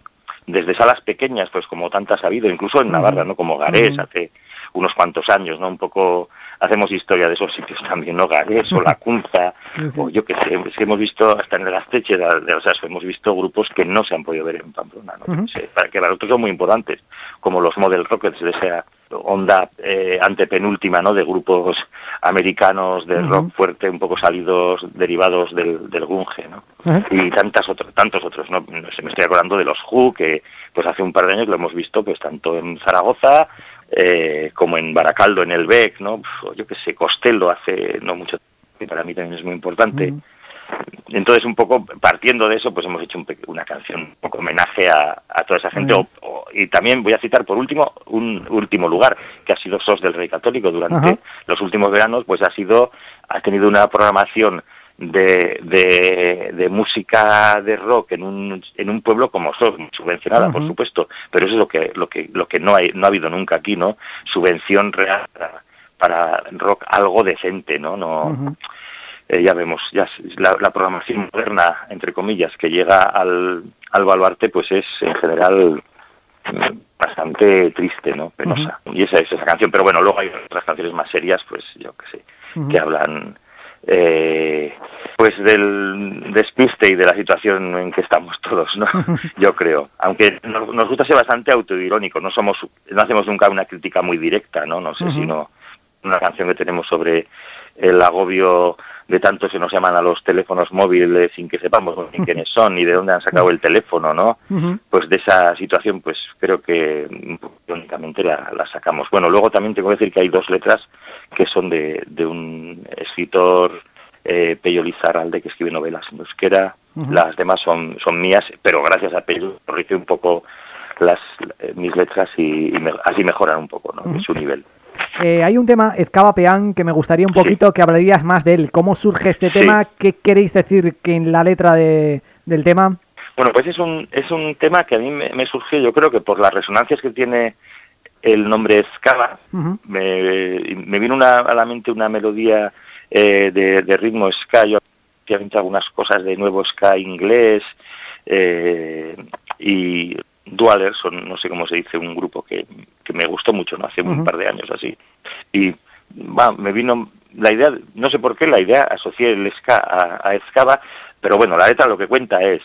desde salas pequeñas, pues como tantas ha habido, incluso en Navarra, ¿no? Como Garés, hace unos cuantos años, ¿no? Un poco hacemos historia de esos sitios también, ¿no? Garés o La Cunza, <laughs> sí, sí. o yo qué sé, es que hemos visto hasta en el Asteche, de, o sea, hemos visto grupos que no se han podido ver en Pamplona, ¿no? Uh -huh. sí, para que para nosotros son muy importantes, como los Model Rockets de esa onda eh, antepenúltima, ¿no? De grupos americanos de uh -huh. rock fuerte, un poco salidos, derivados del, del gunge, ¿no? Uh -huh. Y tantas otros, tantos otros, ¿no? Se me estoy acordando de los Who, que pues hace un par de años lo hemos visto pues tanto en Zaragoza eh, como en Baracaldo, en el BEC, ¿no? Yo que sé, Costello hace no mucho tiempo, para mí también es muy importante. Entonces, un poco partiendo de eso, pues hemos hecho un, una canción, un poco homenaje a, a toda esa gente. O, o, y también voy a citar por último un último lugar, que ha sido SOS del Rey Católico. Durante Ajá. los últimos veranos, pues ha sido, ha tenido una programación de, de, de, música de rock en un, en un pueblo como SOS, subvencionada, uh -huh. por supuesto, pero eso es lo que, lo que, lo que no, hay, no ha habido nunca aquí, ¿no? Subvención real para, para rock algo decente, ¿no? no uh -huh. eh, ya vemos, ya la, la, programación moderna, entre comillas, que llega al, al baluarte, pues es en general bastante triste, ¿no? Penosa. Uh -huh. Y esa es esa canción, pero bueno, luego hay otras canciones más serias, pues yo qué sé, que hablan eh, pues del despiste y de la situación en que estamos todos, ¿no? <laughs> Yo creo. Aunque nos, nos gusta ser bastante autoirónico, no somos, no hacemos nunca una crítica muy directa, ¿no? No sé, uh -huh. sino una canción que tenemos sobre el agobio de tantos que nos llaman a los teléfonos móviles sin que sepamos ni <laughs> quiénes son ni de dónde han sacado el teléfono, ¿no? Uh -huh. Pues de esa situación, pues creo que únicamente la, la, sacamos. Bueno, luego también tengo que decir que hay dos letras que son de, de un escritor eh, Pello Lizarralde que escribe novelas en euskera, uh -huh. las demás son, son mías, pero gracias a Pello corrige un poco las eh, mis letras y, y me, así mejoran un poco ¿no? uh -huh. su nivel. Eh, hay un tema, Ezcaba Peán, que me gustaría un poquito sí. que hablarías más de él. ¿Cómo surge este tema? ¿Qué queréis decir que en la letra de, del tema? Bueno, pues es un, es un tema que a mí me, me surgió, yo creo que por las resonancias que tiene el nombre Escava, uh -huh. me, me, vino una, a la mente una melodía eh, de, de, ritmo ska, yo había algunas cosas de nuevo ska inglés, eh, y Dualer, son, no sé cómo se dice, un grupo que, que me gustó mucho, ¿no? Hace uh -huh. un par de años así. Y va, me vino la idea, no sé por qué, la idea asocié el ska a, a Escava, pero bueno, la letra lo que cuenta es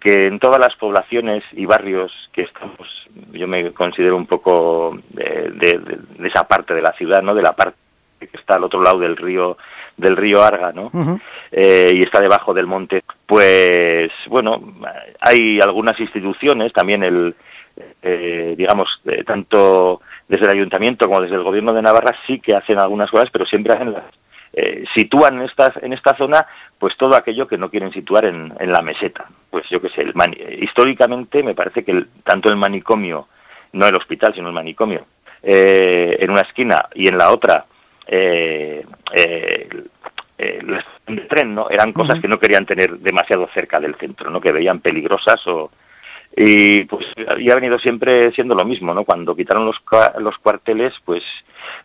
que en todas las poblaciones y barrios que estamos, yo me considero un poco de, de, de, esa parte de la ciudad, ¿no? De la parte que está al otro lado del río del río Arga, ¿no? Uh -huh. eh, y está debajo del monte. Pues bueno, hay algunas instituciones, también el, eh, digamos, eh, tanto desde el ayuntamiento como desde el gobierno de Navarra sí que hacen algunas cosas, pero siempre hacen las eh, sitúan en esta, en esta zona pues todo aquello que no quieren situar en, en la meseta. Pues yo qué sé, el mani históricamente me parece que el, tanto el manicomio, no el hospital, sino el manicomio, eh, en una esquina y en la otra eh, eh, eh, el tren, ¿no? Eran cosas uh -huh. que no querían tener demasiado cerca del centro, ¿no? Que veían peligrosas o... Y pues y ha venido siempre siendo lo mismo, ¿no? Cuando quitaron los, los cuarteles, pues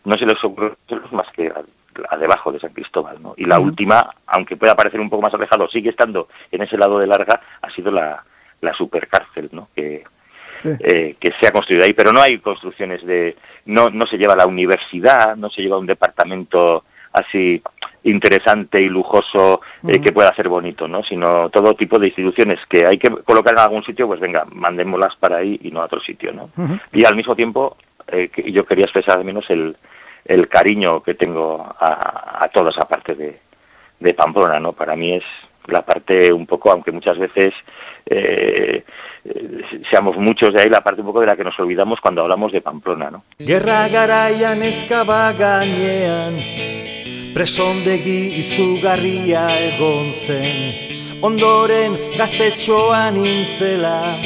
no se les ocurrió más que a, a debajo de San Cristóbal, ¿no? Y la uh -huh. última, aunque pueda parecer un poco más alejado, sigue estando en ese lado de larga, ha sido la, la supercárcel, ¿no? Que, sí. eh, que se ha construido ahí, pero no hay construcciones de no, no se lleva la universidad, no se lleva un departamento así interesante y lujoso eh, que pueda hacer bonito, ¿no? Sino todo tipo de instituciones que hay que colocar en algún sitio, pues venga, mandémoslas para ahí y no a otro sitio, ¿no? Y al mismo tiempo, eh, que yo quería expresar al menos el, el cariño que tengo a, a toda esa parte de, de Pamplona, ¿no? Para mí es la parte un poco, aunque muchas veces eh, seamos muchos de ahí, la parte un poco de la que nos olvidamos cuando hablamos de Pamplona, ¿no? Gerra garaian eskaba gainean Presondegi izugarria egon zen Ondoren gaztetxoan intzela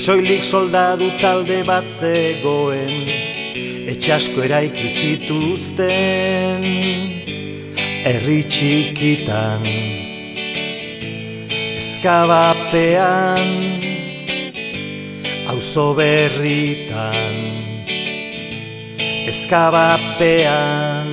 Soilik soldadu talde bat zegoen Etxe asko eraiki zituzten Herri txikitan Ezkabapean Auzo berritan Ezkabapean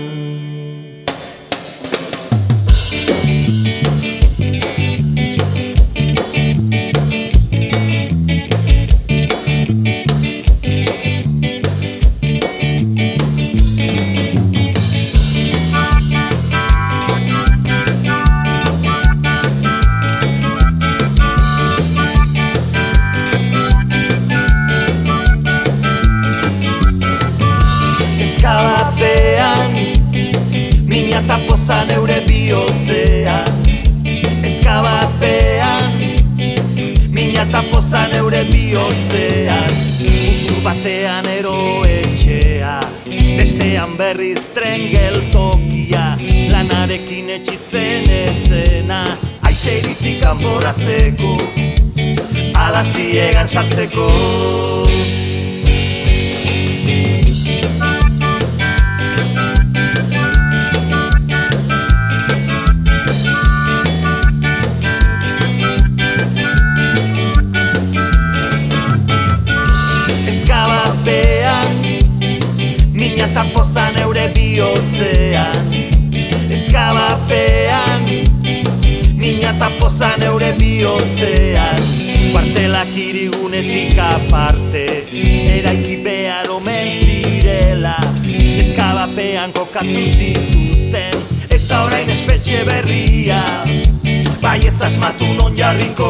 ateko Kokatu zituzten Eta orain espetxe berria. Baietz asmatu non jarriko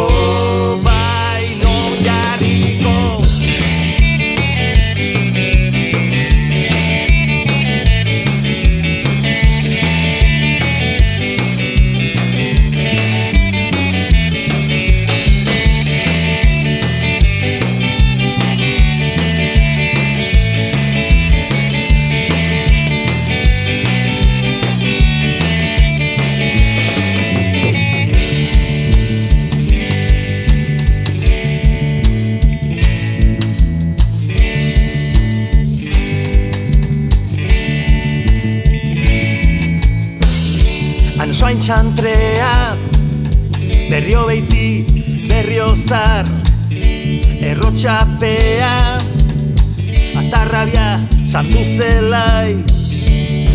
santu zelai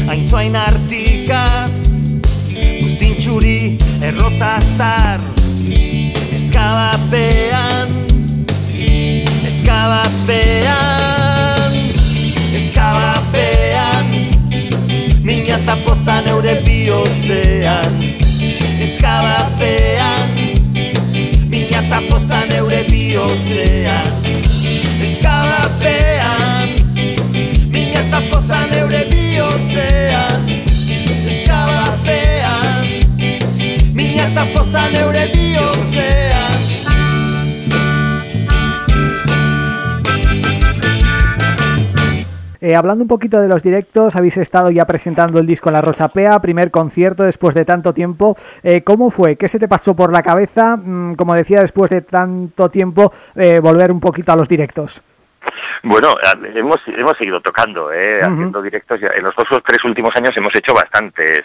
Aintzoain artika Guztintxuri, errota zar. Ezkabapean Ezkabapean Ezkabapean Mina eta pozan eure bihotzean. Ezkabapean Mina eta pozan eure bihotzean. Ezkabapean Eh, hablando un poquito de los directos, habéis estado ya presentando el disco en la Rochapea, primer concierto después de tanto tiempo. Eh, ¿Cómo fue? ¿Qué se te pasó por la cabeza? Mm, como decía, después de tanto tiempo, eh, volver un poquito a los directos. Bueno, hemos, hemos seguido tocando, ¿eh? Haciendo directos. ya- En los dos o tres últimos años hemos hecho bastantes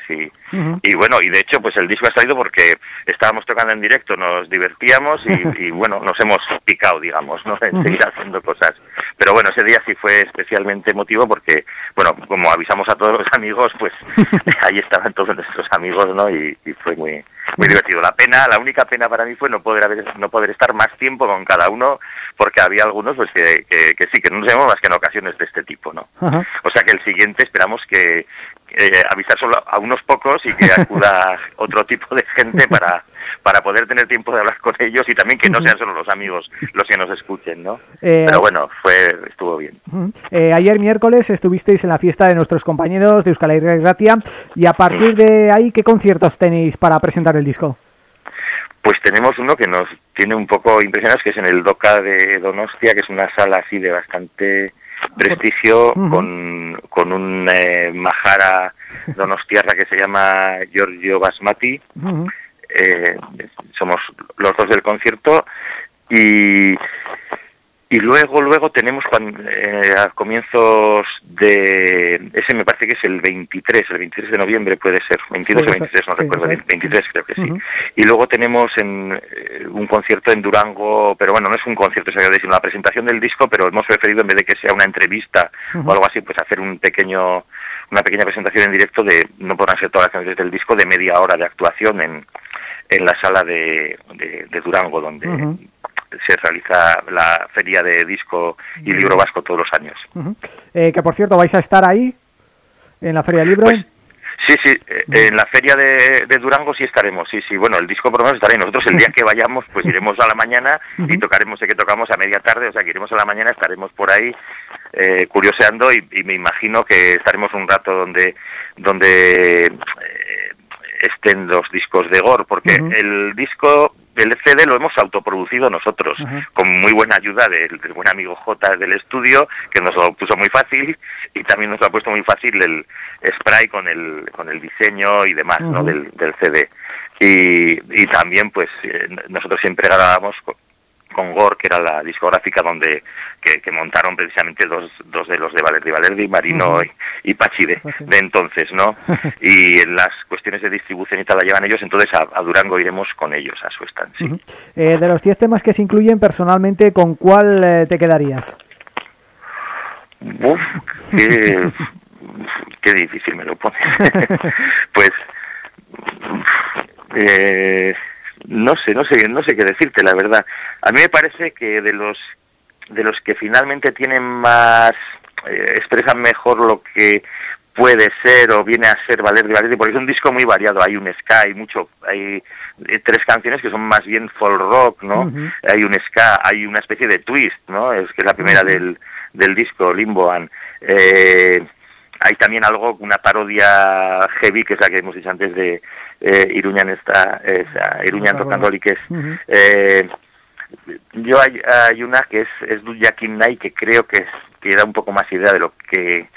y bueno, y de hecho pues el disco ha salido porque estábamos tocando en directo, nos divertíamos y, <laughs> y, bueno, nos hemos picado, digamos, ¿no? En seguir haciendo cosas. Pero bueno, ese día sí fue especialmente emotivo porque, bueno, como avisamos a todos los <laughs> amigos, pues <laughs> ahí estaban todos nuestros amigos, ¿no? Y, y fue muy muy divertido. La pena, la única pena para mí fue no poder haber, no poder estar más tiempo con cada uno, porque había algunos pues que, que, que sí, que no nos vemos más que en ocasiones de este tipo, ¿no? Ajá. O sea que el siguiente esperamos que eh, avisar solo a unos pocos y que <laughs> acuda otro tipo de gente para, para poder tener tiempo de hablar con ellos y también que no sean solo los amigos los que nos escuchen, ¿no? Eh, Pero bueno, fue estuvo bien. Eh, ayer miércoles estuvisteis en la fiesta de nuestros compañeros de Euskal Herria y Ratia y a partir de ahí, ¿qué conciertos tenéis para presentar el disco? Pues tenemos uno que nos tiene un poco impresionados, que es en el DOCA de Donostia, que es una sala así de bastante prestigio, con, con un eh, majara donostiarra que se llama Giorgio Basmati. Eh, somos los dos del concierto y y luego luego tenemos cuan- eh, a comienzos de ese me parece que es el 23 el 23 de noviembre puede ser 22 Sí, o eso- 23 no sí, recuerdo es, 23 creo que sí. Y luego tenemos en eh, un concierto en Durango pero bueno no es un concierto exactamente, sino una presentación del disco pero hemos preferido en vez de que sea una entrevista o algo así pues hacer un pequeño una pequeña presentación en directo de no podrán ser todas las canciones del disco de media hora de actuación en en la sala de, de, de Durango, donde. Se realiza la feria de disco y libro vasco todos los años. Eh, que por cierto, ¿vais a estar ahí en la Feria del Libro? Pues, Sí, sí, eh, en la feria de, de Durango sí estaremos, sí, sí, bueno, el disco por lo menos estará ahí. Nosotros el día que vayamos, pues iremos a la mañana y tocaremos, sé que tocamos a media tarde, o sea que iremos a la mañana, estaremos por ahí eh, curioseando y, y me imagino que estaremos un rato donde, donde eh, estén los discos de Gore, porque el disco, el CD lo hemos autoproducido nosotros, con muy buena ayuda del, del buen amigo J del estudio, que nos lo puso muy fácil, y también nos lo ha puesto muy fácil el spray con el, con el diseño y demás, ¿no? Del, del CD. Y, y también, pues, eh, nosotros siempre grabábamos con, Gore, que era la discográfica donde que, que montaron precisamente dos, dos de los de Valerdi, Valerdi, Marino y, y Pachi de, entonces, ¿no? <laughs> y en las cuestiones de distribución y tal la llevan ellos, entonces a, a Durango iremos con ellos a su. Ujú. Eh, de los 10 temas que se incluyen personalmente, ¿con cuál eh, te quedarías? Uf, qué, <laughs> qué difícil me lo pone. <laughs> pues, eh, no sé, no sé, no sé qué decirte, la verdad. A mí me parece que de los de los que finalmente tienen más eh, expresan mejor lo que puede ser o viene a ser Valer de Valerdi, porque es un disco muy variado. Hay un ska, hay mucho, hay eh, tres canciones que son más bien folk rock, ¿no? Hay un ska, hay una especie de twist, ¿no? Es que es la primera del, del disco, Limboan. Eh, hay también algo, una parodia heavy, que es la que hemos dicho antes de eh, Iruñan, esta, esa, Iruñan Sí, Tocandoli, que es... Eh, yo hay, hay una que es, es Nai, que creo que, es, que da un poco más idea de lo que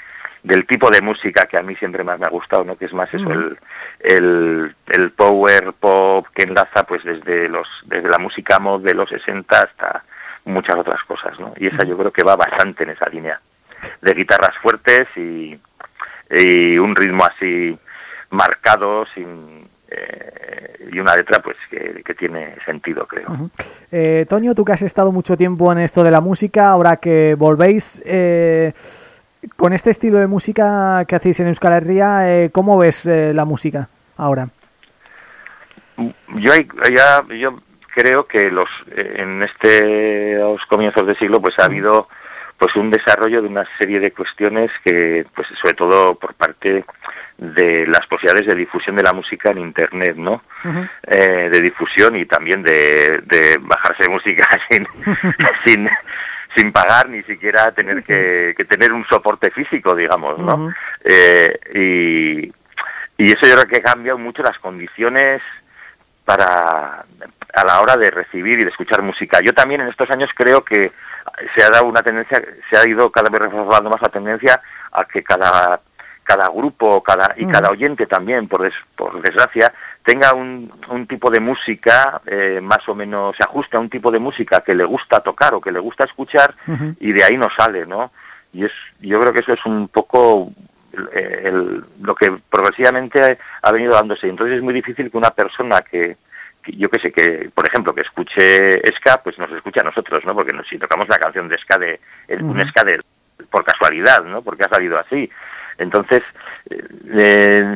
del tipo de música que a mí siempre más me ha gustado, ¿no? Que es más eso, el, el, el power pop que enlaza pues desde los desde la música mod de los 60 hasta muchas otras cosas, ¿no? Y esa yo creo que va bastante en esa línea de guitarras fuertes y, y un ritmo así marcado sin eh, y una letra pues que, que tiene sentido creo. Eh, Toño, tú que has estado mucho tiempo en esto de la música, ahora que volvéis eh, con este estilo de música que hacéis en Euskal Herria, eh, ¿cómo ves eh, la música ahora? Yo, hay- ya, yo creo que los eh, en los comienzos de siglo pues ha habido pues un desarrollo de una serie de cuestiones que pues sobre todo por parte de las posibilidades de difusión de la música en internet no. Eh, de difusión y también de, de bajarse música <laughs> sin <laughs> sin sin pagar ni siquiera tener que, que tener un soporte físico digamos no. Eh, y y eso yo creo que ha cambiado mucho las condiciones para a la hora de recibir y de escuchar música. Yo también en estos años creo que se ha dado una tendencia, se ha ido cada vez reforzando más la tendencia a que cada cada grupo cada y Mm. cada oyente también, por, des- por desgracia, tenga un, un tipo de música eh, más o menos, se ajuste a un tipo de música que le gusta tocar o que le gusta escuchar y de ahí no sale, ¿no? Y es, yo creo que eso es un poco el- lo que progresivamente ha venido dándose. Entonces es muy difícil que una persona que, que yo que sé, que por ejemplo que escuche ska, pues nos escuche a nosotros, ¿no? Porque si tocamos la canción de ska de el- un ska de por casualidad, ¿no? Porque ha salido así. Entonces, eh, eh,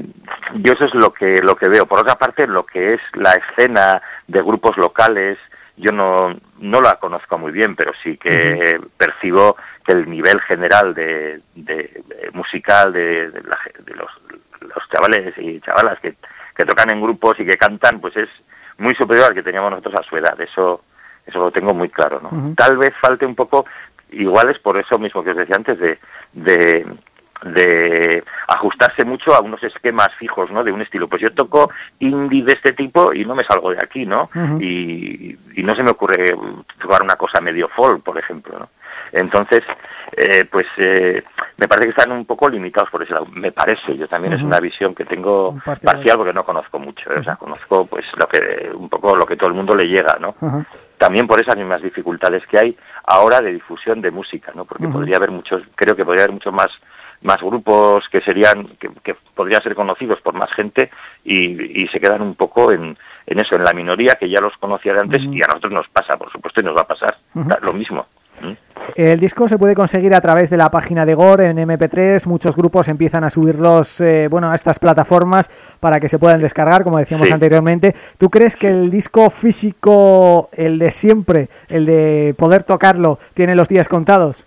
yo eso es lo que lo que veo. Por otra parte, lo que es la escena de grupos locales, yo no, no la conozco muy bien, pero sí que percibo que el nivel general de, de, musical de, los, los, chavales y chavalas que, que, tocan en grupos y que cantan, pues es muy superior al que teníamos nosotros a su edad. Eso eso lo tengo muy claro. ¿no? Tal vez falte un poco, igual es por eso mismo que os decía antes, de, de ajustarse mucho a unos esquemas fijos, ¿no? De un estilo. Pues yo toco indie de este tipo y no me salgo de aquí, ¿no? y, y, no se me ocurre tocar una cosa medio folk, por ejemplo, ¿no? Entonces, eh, pues eh, me parece que están un poco limitados por ese lado. Me parece, yo también es una visión que tengo parcial porque no conozco mucho, ¿eh? o sea, conozco pues lo que un poco lo que todo el mundo le llega, ¿no? También por esas mismas dificultades que hay ahora de difusión de música, ¿no? Porque podría haber muchos, creo que podría haber muchos más más grupos que serían que, que podrían ser conocidos por más gente y, y se quedan un poco en, en, eso en la minoría que ya los conocía de antes y a nosotros nos pasa por supuesto y nos va a pasar. Lo mismo el disco se puede conseguir a través de la página de Gore en MP3, muchos grupos empiezan a subirlos eh, bueno, a estas plataformas para que se puedan descargar, como decíamos anteriormente. ¿Tú crees que el disco físico, el de siempre, el de poder tocarlo, tiene los días contados?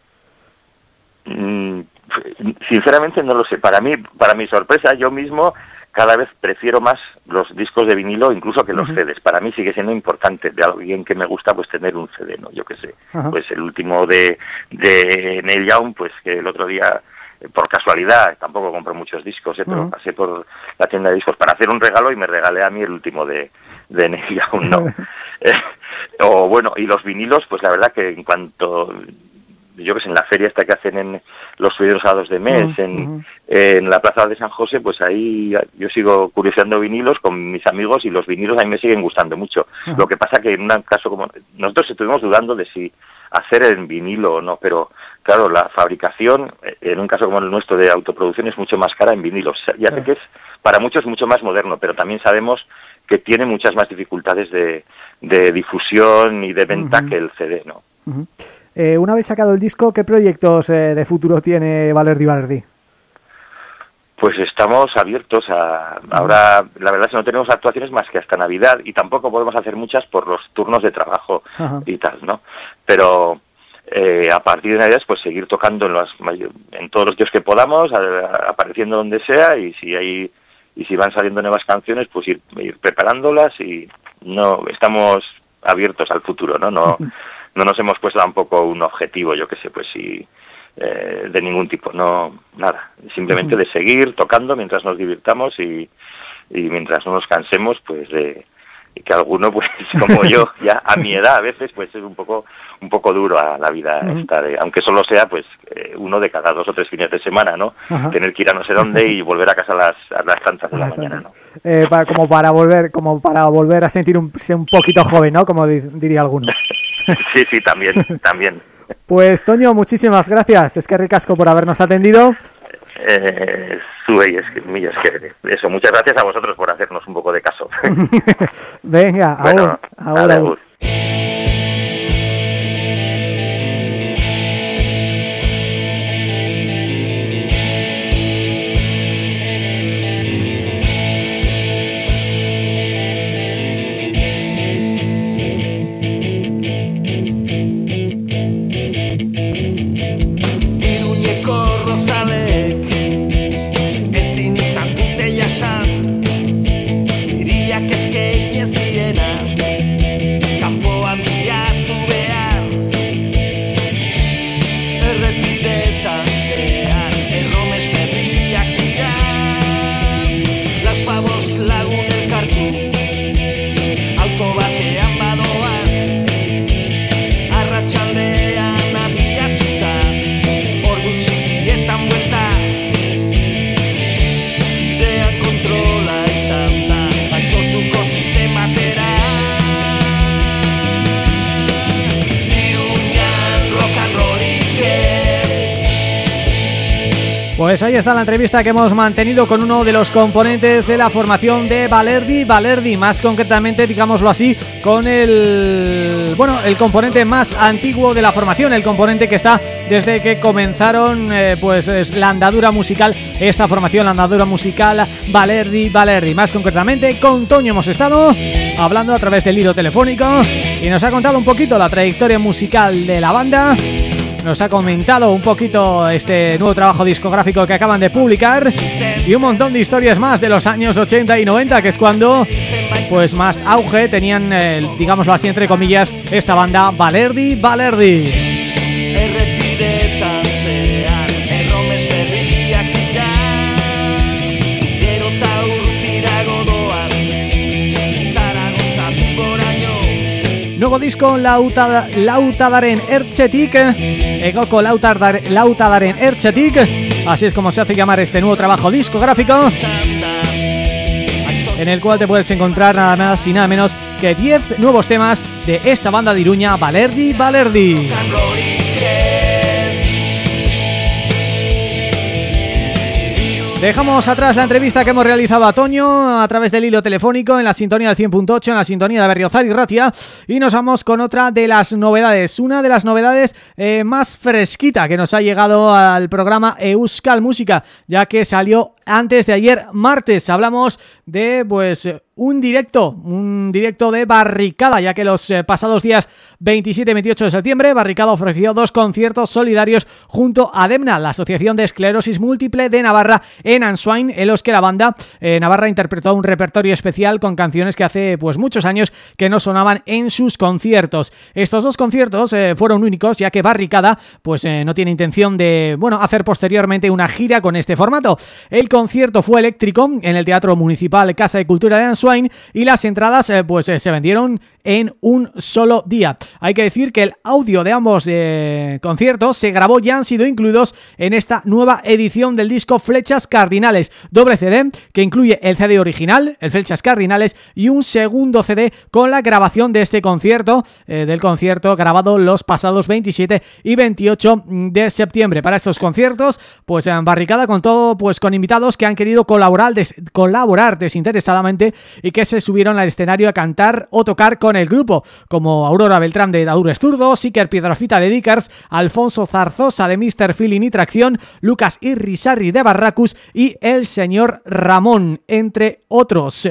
Sinceramente no lo sé. Para mí, para mi sorpresa, yo mismo cada vez prefiero más los discos de vinilo incluso que los CDs. Para mí sigue siendo importante de alguien que me gusta pues tener un CD, ¿no? Yo qué sé. Pues el último de, de Neil Young, pues que el otro día por casualidad, tampoco compro muchos discos, ¿eh? pero pasé por la tienda de discos para hacer un regalo y me regalé a mí el último de, de Neil Young, ¿no? <laughs> Eh, o bueno, y los vinilos, pues la verdad que en cuanto yo que sé, en la feria esta que hacen en los primeros sábados de mes, en, en, la plaza de San José, pues ahí yo sigo curioseando vinilos con mis amigos y los vinilos a mí me siguen gustando mucho. Lo que pasa que en un caso como... Nosotros estuvimos dudando de si hacer en vinilo o no, pero claro, la fabricación, eh, en un caso como el nuestro de autoproducción, es mucho más cara en vinilos. Ya sé que es para muchos mucho más moderno, pero también sabemos que tiene muchas más dificultades de, de difusión y de venta que el CD, ¿no? Eh, una vez sacado el disco, ¿qué proyectos eh, de futuro tiene Valerdi Valerdi? Pues estamos abiertos a... Ahora, la verdad es que no tenemos actuaciones más que hasta Navidad y tampoco podemos hacer muchas por los turnos de trabajo y tal, ¿no? Pero eh, a partir de Navidad, pues seguir tocando en, los, en todos los días que podamos, apareciendo donde sea y si hay y si van saliendo nuevas canciones, pues ir, ir preparándolas y no estamos abiertos al futuro, ¿no? No <laughs> no nos hemos puesto tampoco un objetivo, yo qué sé, pues si eh, de ningún tipo, no, nada, simplemente de seguir tocando mientras nos divirtamos y, y mientras no nos cansemos, pues de que alguno, <laughs> pues como yo, ya a mi edad a veces, pues es un poco un poco duro a la vida esta aunque solo sea pues eh, uno de cada dos o tres fines de semana, ¿no? Tener que ir a no sé dónde y volver a casa a las, a las tantas de la mañana, ¿no? Eh, para, como para volver como para volver a sentir un, un poquito joven, ¿no? Como diría alguno. <laughs> sí, sí, también, <laughs> también. Pues Toño, muchísimas gracias. Es que ricasco por habernos atendido. Eh, sube es que, millas que eso, muchas gracias a vosotros por hacernos un poco de caso. <laughs> Venga, bueno, ahora. Pues ahí está la entrevista que hemos mantenido con uno de los componentes de la formación de Valerdi, Valerdi, más concretamente, digámoslo así, con el bueno el componente más antiguo de la formación, el componente que está desde que comenzaron eh, pues es la andadura musical, esta formación, la andadura musical Valerdi Valerdi. Más concretamente, con Toño hemos estado hablando a través del hilo telefónico y nos ha contado un poquito la trayectoria musical de la banda nos ha comentado un poquito este nuevo trabajo discográfico que acaban de publicar y un montón de historias más de los años 80 y 90 que es cuando pues más auge tenían, eh, digámoslo así entre comillas, esta banda Valerdi Valerdi. Nuevo disco lauta, Lautadaren Ertzetik Egoko Lautadaren Ertzetik. Así es como se hace llamar este nuevo trabajo discográfico En el cual te puedes encontrar nada más y nada menos que 10 nuevos temas de esta banda de Iruña, Valerdi Valerdi Dejamos atrás la entrevista que hemos realizado a Toño a través del hilo telefónico en la sintonía del 100.8, en la sintonía de Berriozar y Ratia y nos vamos con otra de las novedades, una de las novedades eh, más fresquita que nos ha llegado al programa Euskal Música, ya que salió antes de ayer martes. Hablamos de pues un directo, un directo de Barricada, ya que los eh, pasados días 27 y 28 de septiembre Barricada ofreció dos conciertos solidarios junto a DEMNA, la Asociación de Esclerosis Múltiple de Navarra en Answain, en los que la banda eh, Navarra interpretó un repertorio especial con canciones que hace pues muchos años que no sonaban en sus conciertos. Estos dos conciertos eh, fueron únicos, ya que Barricada pues no tiene intención de, bueno, hacer posteriormente una gira con este formato. El concierto fue eléctrico en el Teatro Municipal Casa de Cultura de Answain y las entradas eh, pues eh, se vendieron en un solo día. Hay que decir que el audio de ambos eh, conciertos se grabó y han sido incluidos en esta nueva edición del disco Flechas Cardinales, doble CD que incluye el CD original, el Flechas Cardinales y un segundo CD con la grabación de este concierto, del concierto grabado los pasados 27 y 28 de septiembre. Para estos conciertos, pues en barricada con todo, pues con invitados que han querido colaborar, colaborar desinteresadamente y que se subieron al escenario a cantar o tocar con el grupo, como Aurora Beltrán de Daduro Esturdo, Siker Piedrafita de Dickers, Alfonso Zarzosa de Mr. Feeling y Tracción, Lucas Irrisarri de Barracus y el señor Ramón, entre otros.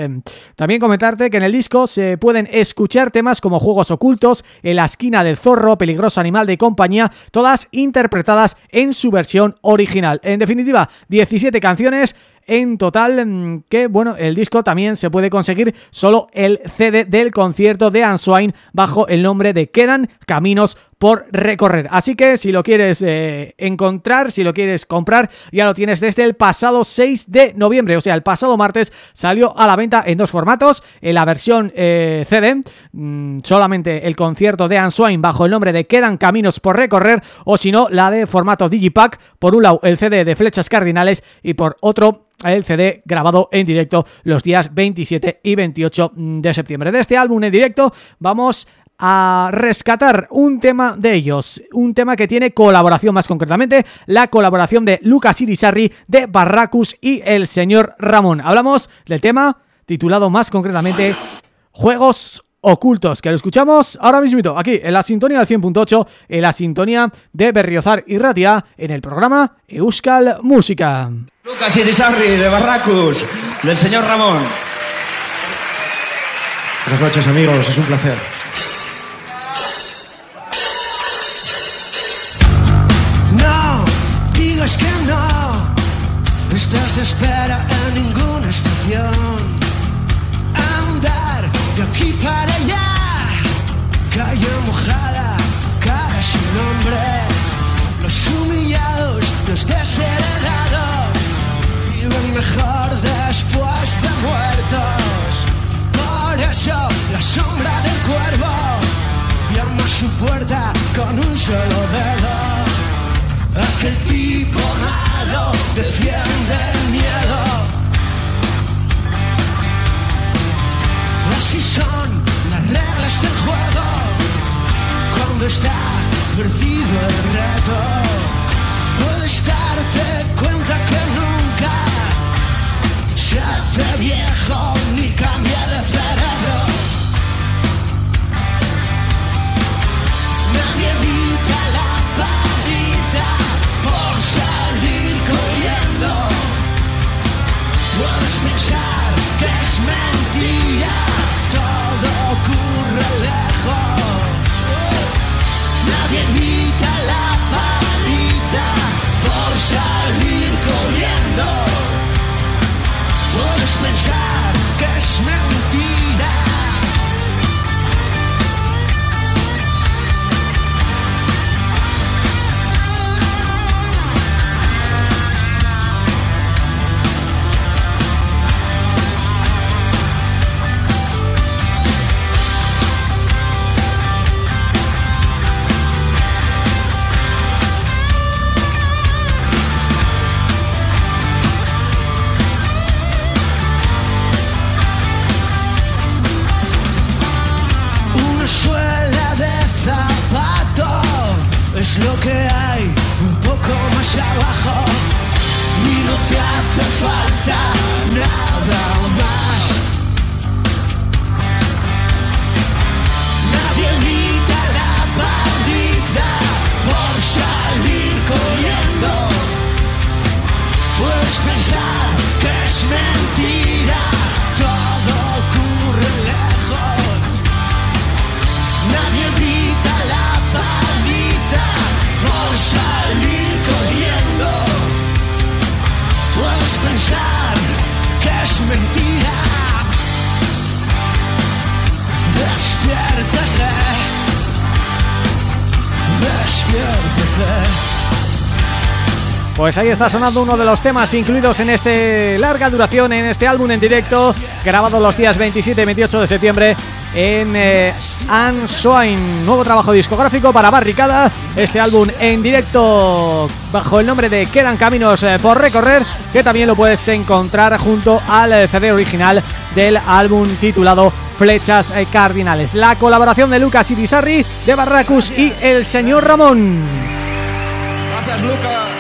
También comentarte que en el disco se pueden escuchar temas como Juegos Ocultos, En la esquina del zorro, Peligroso Animal de Compañía, todas interpretadas en su versión original. En definitiva, 17 canciones en total mm, que bueno, el disco también se puede conseguir solo el CD del concierto de Answain bajo el nombre de Quedan Caminos por recorrer. Así que si lo quieres eh, encontrar, si lo quieres comprar, ya lo tienes desde el pasado 6 de noviembre, o sea, el pasado martes salió a la venta en dos formatos, en la versión eh, CD, mm, solamente el concierto de Answain bajo el nombre de Quedan Caminos por recorrer, o si no, la de formato Digipack, por un lado el CD de Flechas Cardinales y por otro el CD grabado en directo los días 27 y 28 de septiembre. De este álbum en directo vamos a rescatar un tema de ellos, un tema que tiene colaboración más concretamente, la colaboración de Lucas Irisarri de Barracus y el señor Ramón. Hablamos del tema titulado más concretamente Juegos ocultos, que lo escuchamos ahora mismo aquí en la sintonía del 100.8, en la sintonía de Berriozar y Ratia, en el programa Euskal Música. Lucas Irisarri de Barracus, del señor Ramón. Buenas noches amigos, es un placer. es que no estás de espera en ninguna estación. Andar de aquí para desheredados, viven mejor después de muertos. Por eso la sombra del cuervo llama su puerta con un solo dedo. Aquel tipo malo defiende el miedo. Así son las reglas del juego cuando está perdido el reto. Puedes darte cuenta que nunca se hace viejo ni cambia de cerebro. Pues ahí está sonando uno de los temas incluidos en este larga duración, en este álbum en directo, grabado los días 27 y 28 de septiembre en eh, nuevo trabajo discográfico para Barricada, este álbum en directo bajo el nombre de Quedan Caminos eh, por Recorrer, que también lo puedes encontrar junto al CD original del álbum titulado Flechas eh, Cardinales. La colaboración de Lucas Irizarri, de Barracus y el señor Ramón. Gracias Lucas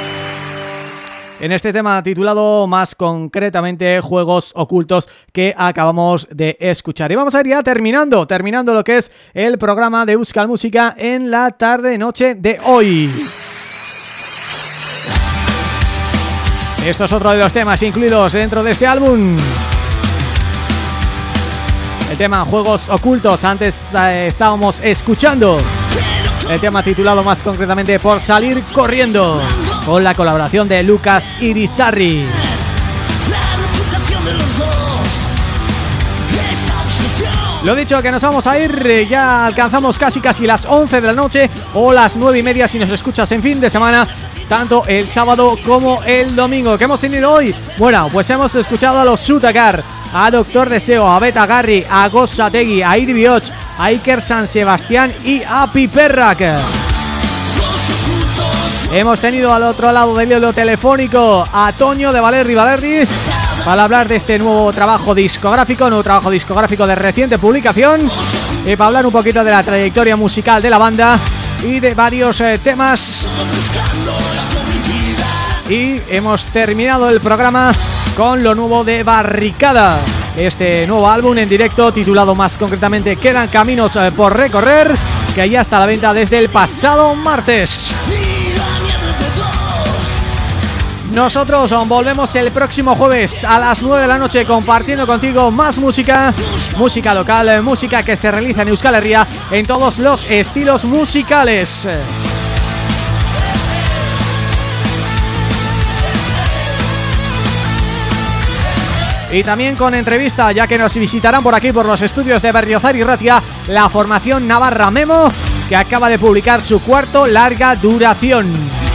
en este tema titulado más concretamente Juegos Ocultos que acabamos de escuchar. Y vamos a ir ya terminando, terminando lo que es el programa de Euskal Música en la tarde-noche de hoy. Esto es otro de los temas incluidos dentro de este álbum. El tema Juegos Ocultos, antes eh, estábamos escuchando el tema titulado más concretamente Por Salir Corriendo con la colaboración de Lucas Irizarri. Lo dicho, que nos vamos a ir, ya alcanzamos casi casi las 11 de la noche o las 9 y media si nos escuchas en fin de semana, tanto el sábado como el domingo. ¿Qué hemos tenido hoy? Bueno, pues hemos escuchado a los Sutacar, a Doctor Deseo, a Beta Garry, a Gossategui, a Idi Bioch, a Iker San Sebastián y a Piperrak. Hemos tenido al otro lado del hilo telefónico a Toño de Valerdi Valerdi para hablar de este nuevo trabajo discográfico, nuevo trabajo discográfico de reciente publicación y para hablar un poquito de la trayectoria musical de la banda y de varios eh, temas. Y hemos terminado el programa con lo nuevo de Barricada, este nuevo álbum en directo titulado más concretamente Quedan Caminos eh, por Recorrer, que ya está a la venta desde el pasado martes. Nosotros volvemos el próximo jueves a las 9 de la noche compartiendo contigo más música, música local, música que se realiza en Euskal Herria en todos los estilos musicales. y también con entrevista ya que nos visitarán por aquí por los estudios de Berriozar y Ratia la formación Navarra Memo que acaba de publicar su cuarto larga duración.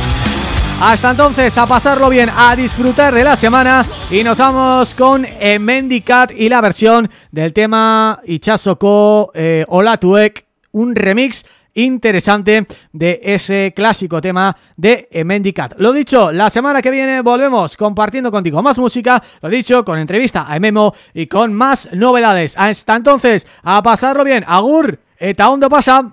Hasta entonces, a pasarlo bien, a disfrutar de la semana y nos vamos con Mendicat y la versión del tema Ichasoko eh, Olatuek, un remix interesante de ese clásico tema de Mendicat. Lo dicho, la semana que viene volvemos compartiendo contigo más música, lo dicho, con entrevista a Memo y con más novedades. Hasta entonces, a pasarlo bien, agur, eta ondo pasa.